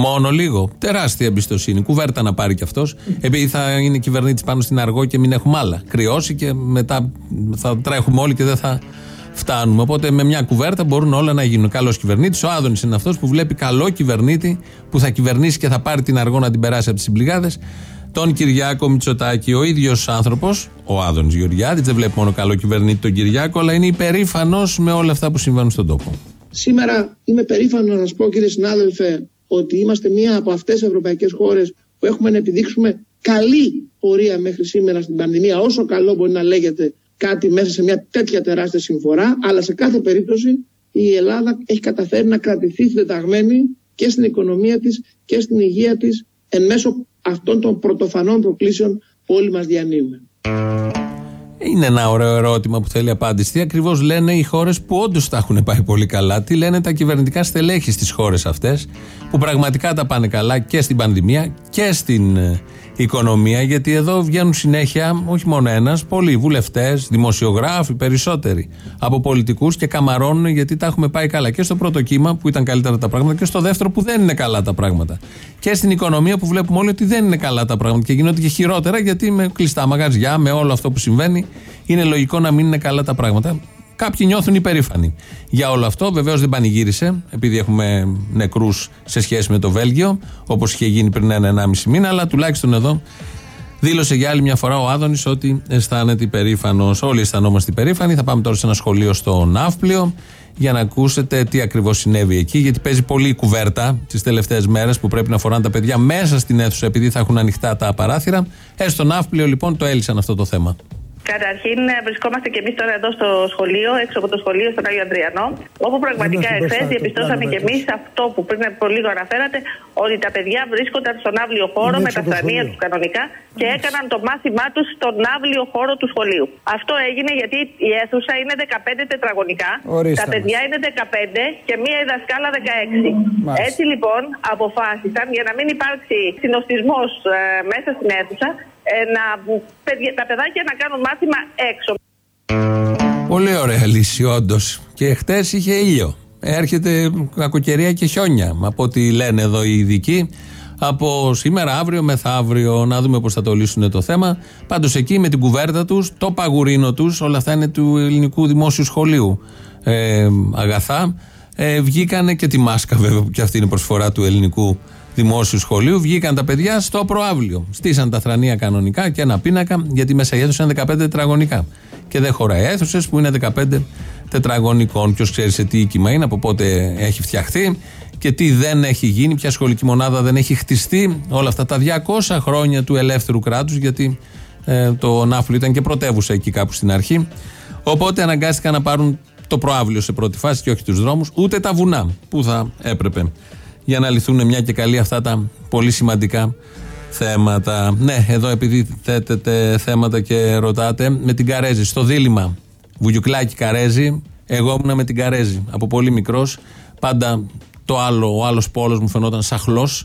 Μόνο λίγο. Τεράστια εμπιστοσύνη. Κουβέρτα να πάρει κι αυτός. Επειδή θα είναι κυβερνήτης πάνω στην αργό και μην έχουμε άλλα. Κρυώσει και μετά θα τρέχουμε όλοι και δεν θα φτάνουμε. Οπότε με μια κουβέρτα μπορούν όλα να γίνουν. Καλός κυβερνήτης. Ο Άδωνης είναι αυτός που βλέπει καλό κυβερνήτη που θα κυβερνήσει και θα πάρει την αργό να την περάσει από τις συμπληγάδες. Τον Κυριάκο Μητσοτάκη, ο ίδιος άνθρωπος, ο Άδωνης Γεωργιάδης, δεν βλέπει μόνο καλό κυβερνήτη τον Κυριάκο, αλλά είναι υπερήφανος με όλα αυτά που συμβαίνουν στον τόπο. Σήμερα είμαι περήφανος να σας πω, κύριε συνάδελφε, ότι είμαστε μία από αυτές τις ευρωπαϊκές χώρες που έχουμε να επιδείξουμε καλή πορεία μέχρι σήμερα στην πανδημία. Όσο καλό μπορεί να λέγεται κάτι μέσα σε μια τέτοια τεράστια συμφορά, αλλά σε κάθε περίπτωση η Ελλάδα έχει καταφέρει να κρατηθεί συντεταγμένη και στην οικονομία της και στην υγεία της εν μέσω αυτών των πρωτοφανών προκλήσεων που όλοι μας διανύουμε. Είναι ένα ωραίο ερώτημα που θέλει απάντηση. Τι ακριβώς λένε οι χώρες που όντως τα έχουν πάει πολύ καλά, τι λένε τα κυβερνητικά στελέχη στις χώρες αυτές, που πραγματικά τα πάνε καλά και στην πανδημία και στην ε, οικονομία, γιατί εδώ βγαίνουν συνέχεια, όχι μόνο ένας, πολλοί βουλευτές, δημοσιογράφοι, περισσότεροι από πολιτικούς και καμαρώνουν γιατί τα έχουμε πάει καλά. Και στο πρώτο κύμα που ήταν καλύτερα τα πράγματα και στο δεύτερο που δεν είναι καλά τα πράγματα. Και στην οικονομία που βλέπουμε όλοι ότι δεν είναι καλά τα πράγματα και γίνονται και χειρότερα γιατί με κλειστά μαγαζιά, με όλο αυτό που συμβαίνει, είναι λογικό να μην είναι καλά τα πράγματα. Κάποιοι νιώθουν υπερήφανοι για όλο αυτό. Βεβαίως δεν πανηγύρισε, επειδή έχουμε νεκρούς σε σχέση με το Βέλγιο, όπως είχε γίνει πριν ένα-ενάμιση μήνα, αλλά τουλάχιστον εδώ δήλωσε για άλλη μια φορά ο Άδωνης ότι αισθάνεται υπερήφανος. Όλοι αισθανόμαστε υπερήφανοι. Θα πάμε τώρα σε ένα σχολείο στο Ναύπλιο για να ακούσετε τι ακριβώς συνέβη εκεί, γιατί παίζει πολύ η κουβέρτα τις τελευταίες μέρες που πρέπει να φοράνε τα παιδιά μέσα στην αίθουσα επειδή θα έχουν ανοιχτά τα παράθυρα. Ε, στο Ναύπλιο λοιπόν το έλυσαν αυτό το θέμα. Καταρχήν, ε, βρισκόμαστε και εμείς τώρα εδώ στο σχολείο, έξω από το σχολείο στον Άγιο Αντριανό, όπου πραγματικά Ένα εχθές συμπροστά, διαπιστώσαμε το και πλάνο εμείς αυτό που πριν από λίγο αναφέρατε, ότι τα παιδιά βρίσκονταν στον άβλιο χώρο Είναι με έξω τα από το στρανία σχολείο. τους κανονικά και έκαναν το μάθημά τους στον άβλιο χώρο του σχολείου. Αυτό έγινε γιατί η αίθουσα είναι 15 τετραγωνικά, Ορίστε τα μας. παιδιά είναι 15 και μία η δασκάλα 16. Μάλιστα. Έτσι λοιπόν αποφάσισαν για να μην υπάρξει συνοστισμός μέσα στην αίθουσα ε, να, παιδια- τα παιδάκια να κάνουν μάθημα έξω. Πολύ ωραία λύση, όντως. Και χτες είχε ήλιο. Έρχεται κακοκαιρία και χιόνια, από ό,τι λένε εδώ οι ειδικοί. Από σήμερα, αύριο, μεθαύριο, να δούμε πώς θα το λύσουν το θέμα. Πάντως εκεί με την κουβέρτα τους, το παγουρίνο τους, όλα αυτά είναι του ελληνικού δημόσιου σχολείου. Ε, αγαθά. Ε, βγήκανε και τη μάσκα, βέβαια, που και αυτή είναι προσφορά του ελληνικού δημόσιου σχολείου. Βγήκαν τα παιδιά στο προάβλιο. Στήσαν τα θρανία κανονικά και ένα πίνακα, γιατί μέσα η αίθουσα είναι 15 τετραγωνικά. Και δεν χωράει αίθουσες που είναι 15 τετραγωνικών. Ποιος ξέρει σε τι οίκημα είναι, από πότε έχει φτιαχτεί και τι δεν έχει γίνει, ποια σχολική μονάδα δεν έχει χτιστεί. Όλα αυτά τα 200 χρόνια του ελεύθερου κράτους, γιατί ε, το Ναύπλιο ήταν και πρωτεύουσα εκεί κάπου στην αρχή. Οπότε αναγκάστηκαν να πάρουν το προάβλιο σε πρώτη φάση και όχι τους δρόμους, ούτε τα βουνά που θα έπρεπε για να λυθούν μια και καλή αυτά τα πολύ σημαντικά θέματα. Ναι, εδώ επειδή θέτετε θέματα και ρωτάτε, με την Καρέζη, στο δίλημα Βουγιουκλάκη Καρέζη, εγώ ήμουνα με την Καρέζη. Από πολύ μικρός, πάντα το άλλο, ο άλλος πόλος μου φαινόταν σαχλός.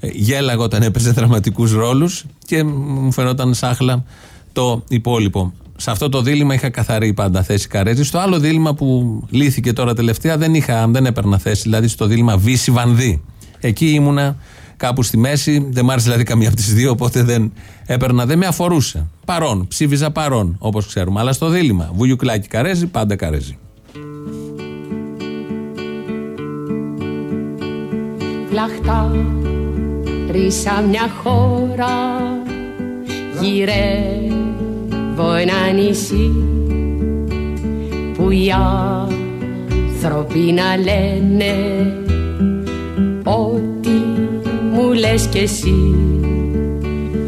Γέλαγα όταν έπαιζε δραματικούς ρόλους και μου φαινόταν σάχλα το υπόλοιπο. Σε αυτό το δίλημα είχα καθαρή πάντα θέση Καρέζη. Στο άλλο δίλημα που λύθηκε τώρα τελευταία δεν, είχα, δεν έπαιρνα θέση. Δηλαδή στο δίλημα Βύση Βανδύ. Εκεί ήμουνα κάπου στη μέση. Δεν μ' άρεσε δηλαδή καμία από τις δύο, οπότε δεν έπαιρνα, δεν με αφορούσε. Παρόν, ψήφιζα παρόν, όπως ξέρουμε. Αλλά στο δίλημα Βουγιουκλάκι Καρέζη, πάντα Καρέζη. Λαχτά, ρίσα μια χώρα γυρεύω ένα νησί που οι άνθρωποι να λένε ότι μου λες κι εσύ.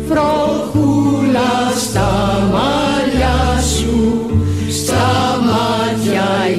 Βροχούλα στα μαλλιά σου στα μάτια η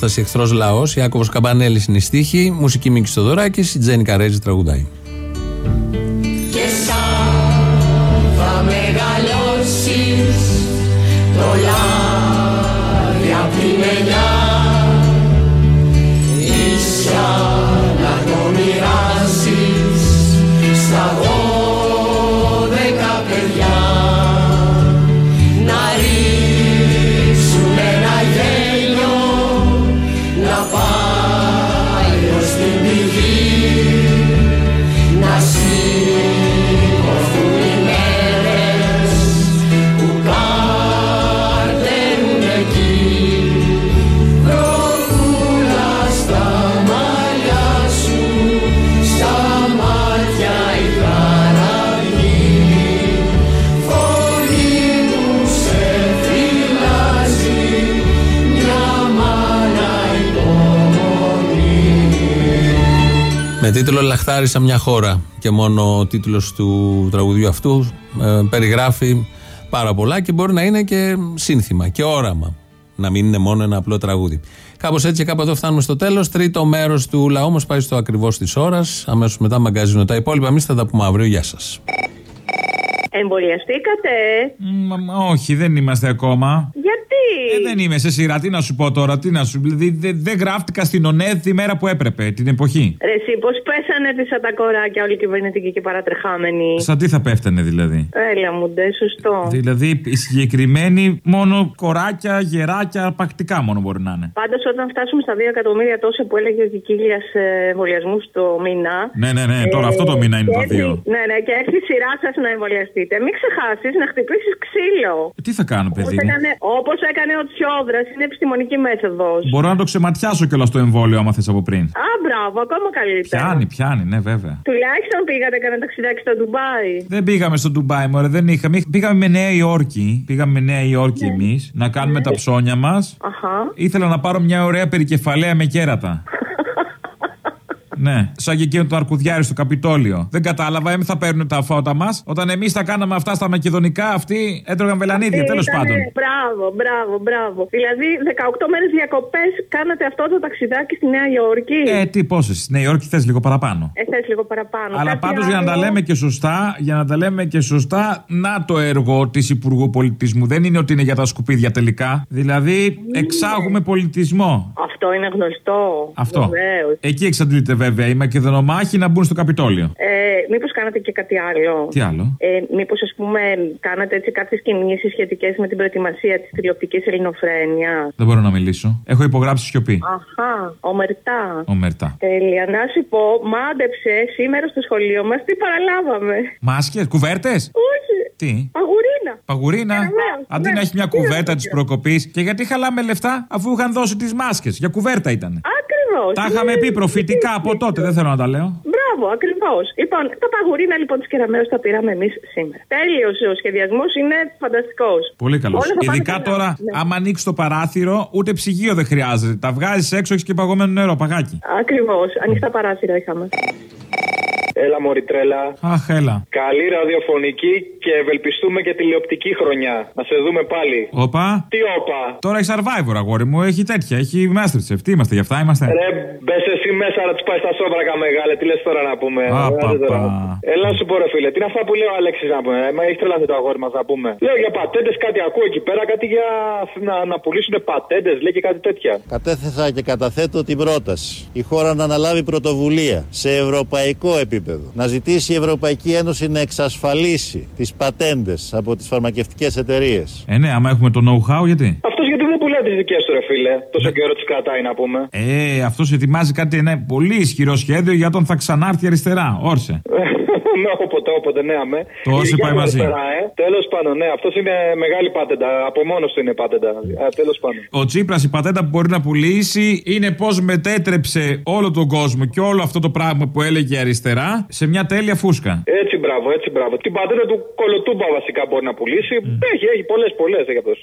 παράσταση Εχθρός Λαός, Ιάκωβος Καμπανέλης είναι η στίχη, μουσική Μίκη Στοδωράκη, η Τζέννη Καρέζη τραγουδάει. Τίτλο Λαχτάρισα μια χώρα και μόνο ο τίτλος του τραγουδιού αυτού ε, περιγράφει πάρα πολλά και μπορεί να είναι και σύνθημα και όραμα. Να μην είναι μόνο ένα απλό τραγούδι. Κάπως έτσι και κάπου εδώ φτάνουμε στο τέλος. Τρίτο μέρος του λαού μας πάει στο ακριβώς της ώρας. Αμέσως μετά μαγκαζίνο. Τα υπόλοιπα εμείς θα τα πούμε αύριο. Γεια σας. Εμβολιαστήκατε; Μα, μα, όχι, δεν είμαστε ακόμα. Γιατί; Ε, δεν είμαι σε σειρά. Τι να σου πω τώρα, τι να σου. Δηλαδή, δεν δεν γράφτηκα στην ΟΝΕΔ τη μέρα που έπρεπε, την εποχή. Ρε εσύ, πώς πέσανε τις σαν τα κοράκια όλοι οι κυβερνητικοί και παρατρεχάμενοι. Σαν τι θα πέφτανε δηλαδή; Έλα μου ντε, σωστό. Δηλαδή, οι συγκεκριμένοι μόνο κοράκια, γεράκια, πακτικά μόνο μπορεί να είναι. Πάντως, όταν φτάσουμε στα 2 εκατομμύρια τόσο που έλεγε ο Κικίλιας εμβολιασμούς το μήνα. Ναι, ναι, ναι, τώρα αυτό το μήνα είναι και τα έρθει- δύο. Ναι, ναι, και έρθει η σειρά σας να εμβολιαστείτε. Μην ξεχάσεις να χτυπήσεις ξύλο. Τι θα κάνω, παιδί Όπως μου; έκανε, όπως έκανε ο Τσιόδρας, είναι επιστημονική μέθοδος. Μπορώ να το ξεματιάσω κιόλας το εμβόλιο, άμα θες από πριν. Α, μπράβο, ακόμα καλύτερα. Πιάνει, πιάνει, ναι, βέβαια. Τουλάχιστον πήγατε κανένα ταξιδάκι στο Ντουμπάι. Δεν πήγαμε στο Ντουμπάι, μωρέ, δεν είχαμε. Πήγαμε με Νέα Υόρκη. Πήγαμε με Νέα Υόρκη Ναι. εμείς να κάνουμε τα ψώνια μας. Αχα. Ήθελα να πάρω μια ωραία περικεφαλαία με κέρατα. Ναι, σαν και εκείνο το αρκουδιάρι στο Καπιτόλιο. Δεν κατάλαβα, εμείς θα παίρνουν τα φώτα μας. Όταν εμείς τα κάναμε αυτά στα μακεδονικά, αυτοί έτρωγαν βελανίδια, τέλος Ήτανε- πάντων. Μπράβο, μπράβο, μπράβο. Δηλαδή 18 μέρες διακοπές κάνατε αυτό το ταξιδάκι στη Νέα Υόρκη; Ε, τι πόσε. Στη Νέα Υόρκη θες λίγο παραπάνω. Ε, θες λίγο παραπάνω. Αλλά Κάτι πάντως για να τα άλλο; λέμε και σωστά, για να τα λέμε και σωστά, να το έργο της Υπουργού Πολιτισμού. Δεν είναι ότι είναι για τα σκουπίδια τελικά. Δηλαδή, εξάγουμε πολιτισμό. Αυτό είναι γνωστό. Αυτό. Βεβαίως. Εκεί εξαντλείται βέβαια οι Μακεδονομάχοι να μπουν στο Καπιτόλιο. Ε, Μήπως κάνατε και κάτι άλλο; Τι άλλο; Ε, Μήπως, ας πούμε, κάνατε έτσι κάποιες κινήσεις σχετικές με την προετοιμασία της τηλεοπτικής ελληνοφρένεια; Δεν μπορώ να μιλήσω. Έχω υπογράψει σιωπή. Αχά, ομερτά. Ομερτά. Τέλεια. Να σου πω, μάντεψε σήμερα στο σχολείο μας τι παραλάβαμε. Μάσκε, κουβέρτες; Όχι. Τι; Παγουρίνα. Παγουρίνα; Βεβαίως, Αντί ναι. να έχει μια Τι να κουβέρτα σου της πω. προκοπής. Και γιατί χαλάμε λεφτά αφού είχαν δώσει τις μάσκες; Για κουβέρτα ήταν. Ακριβώς. Τα είχαμε πει προφητικά από τότε, δεν θέλω να τα λέω. Μπράβο, ακριβώς. Λοιπόν, τα παγουρίνα λοιπόν τη Κεραμαίου τα πήραμε εμείς σήμερα. Τέλειος ο σχεδιασμός είναι φανταστικός. Πολύ καλός. Όλα θα πάνε Ειδικά καλά. τώρα, Ναι. άμα ανοίξει το παράθυρο, ούτε ψυγείο δεν χρειάζεται. Τα βγάζεις έξω, έχεις και παγωμένο νερό, παγάκι. Ακριβώς. Ανοιχτά παράθυρα είχαμε. Έλα, Μωρή τρέλα. Αχ, έλα. Καλή ραδιοφωνική και ευελπιστούμε και τηλεοπτική χρονιά. Να σε δούμε πάλι. Όπα. Τι όπα. Τώρα έχεις survivor, αγόρι μου, έχει τέτοια. Έχει Masterchef. Τι είμαστε, γι' αυτά είμαστε; Ρε, μπες εσύ μέσα να τους πάει στα σόβρακα μεγάλε. Τι λες τώρα να πούμε. Α, Άντε πα, τώρα. πα. Έλα να σου πω, ρε φίλε, τι είναι αυτά που λέει ο Αλέξης να πούμε. Ε, Μα έχεις τρελαθεί το αγόρι μας να πούμε. Λέω για πατέντες κάτι ακούω εκεί πέρα, κάτι για να, να πουλήσουν πατέντες, λέει και κάτι τέτοια. Κατέθεσα και καταθέτω την πρόταση. Η χώρα να αναλάβει πρωτοβουλία σε ευρωπαϊκό επίπεδο. Να ζητήσει η Ευρωπαϊκή Ένωση να εξασφαλίσει τις πατέντες από τις φαρμακευτικές εταιρείες. Ε, ναι, άμα έχουμε το know-how, γιατί; Αυτός γιατί δεν πουλάει τι δικές του, ρε φίλε. Τόσο καιρό τι κρατάει να πούμε. Ε, αυτός ετοιμάζει κάτι ένα πολύ ισχυρό σχέδιο για τον θα ξανάρθει αριστερά. Όρσε. Ναι, όποτε, όποτε, ναι, αμέ. Το όσοι πάει μαζί. Τέλος πάντων, ναι, αυτός είναι μεγάλη πάτεντα. Από μόνος του είναι πάτεντα. Τέλος πάντων. Ο Τσίπρας η πατέντα που μπορεί να πουλήσει είναι πώς μετέτρεψε όλο τον κόσμο και όλο αυτό το πράγμα που έλεγε αριστερά σε μια τέλεια φούσκα. Έτσι, μπράβο, έτσι, μπράβο. Την πατέντα του κολοτούμπα βασικά μπορεί να πουλήσει. Έχει, έχει πολλές, πολλές έχει αυτός.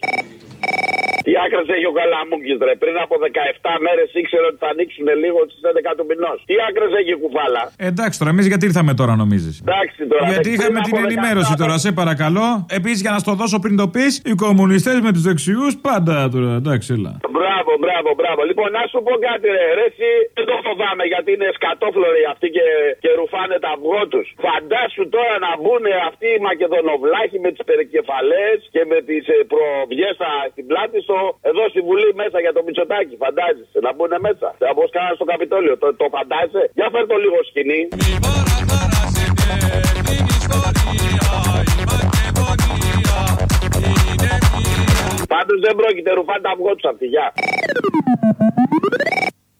Τι άκρε έχει ο Καλαμούκη, ρε. Πριν από 17 μέρες ήξερε ότι θα ανοίξουν λίγο στις 11 του μηνός. Τι άκρε έχει η κουφάλα. Ε, εντάξει τώρα, εμείς γιατί ήρθαμε τώρα νομίζεις; Εντάξει τώρα. Γιατί πριν είχαμε από την 17 ενημέρωση τώρα, σε παρακαλώ. Επίσης, για να στο δώσω πριν το πεις, οι κομμουνιστές με τους δεξιούς πάντα τώρα. Εντάξει, έλα. Μπράβο, μπράβο, μπράβο. Λοιπόν, να σου πω κάτι, ρε. ρε εσύ, δεν το φοβάμαι γιατί είναι σκατόφλωροι αυτοί και, και ρουφάνε τα αυγό τους. Φαντάσου τώρα να μπουν αυτοί οι Μακεδονοβλάχοι με τις περικεφαλές και με τις ε, προβιές στην πλάτη στο, εδώ στη Βουλή μέσα για το Μητσοτάκι. Φαντάζεσαι να μπουν μέσα. Όπω κάνανε στο Καπιτόλιο. Το, το φαντάζεσαι; Για φέρ το λίγο σκηνή. Πάντως δεν πρόκειται ρουφάνε τα αυγό τους αυτοί. Γεια.